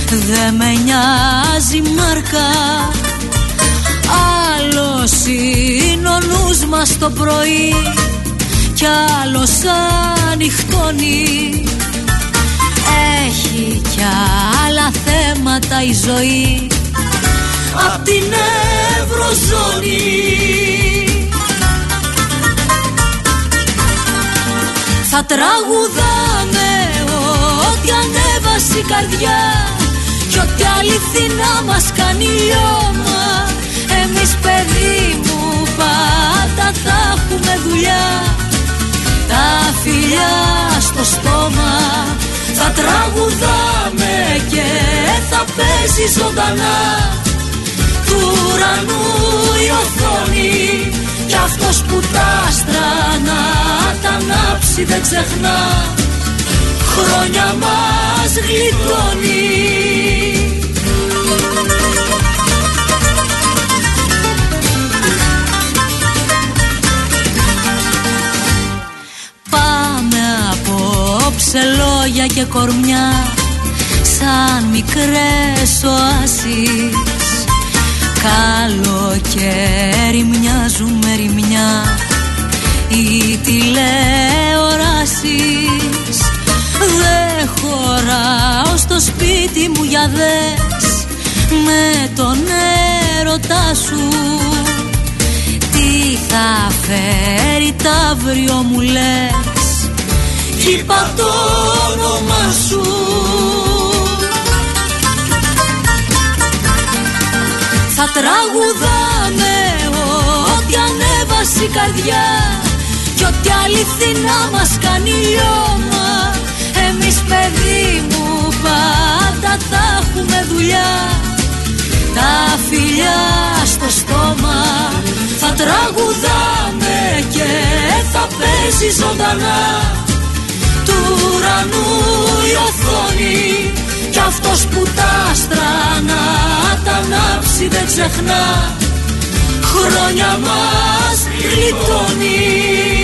Δε με νοιάζει μάρκα. Άλλος είναι ο νους μας το πρωί. Κι άλλος ανοιχτώνει. Έχει κι άλλα θέματα η ζωή Απ' την Ευρωζώνη. Θα τραγουδάμε ό,τι ανέβασε η καρδιά Κι ό,τι αληθινά μας κάνει λιώμα Εμείς παιδί μου πάντα θα έχουμε δουλειά. Τα φιλιά στο στόμα θα τραγουδάμε και θα παίζει ζωντανά. του ουρανού η οθόνη. Κι αυτός που τα στρανά τα ανάψει δεν ξεχνά. Χρόνια μας γλιτώνει. Πάμε απόψε λόγια και κορμιά σαν μικρές οάσεις Καλοκαίρι μοιάζουν με ρημιά οι τηλεοράσεις Δεν χωράω στο σπίτι μου για δες. Με τον έρωτά σου. Τι θα φέρει τα αύριο μου λες. Κι είπα το όνομα σου τραγουδάμε ό,τι ανέβασε η καρδιά Κι ό,τι αληθινά μας κάνει λιώμα Εμείς παιδί μου πάντα θα έχουμε δουλειά. Τα φιλιά στο στόμα θα τραγουδάμε και θα παίζει ζωντανά. Του ουρανού η οθόνη κι αυτός που τα στρανά τα ανάψει δεν ξεχνά. Χρόνια μας γλιτώνει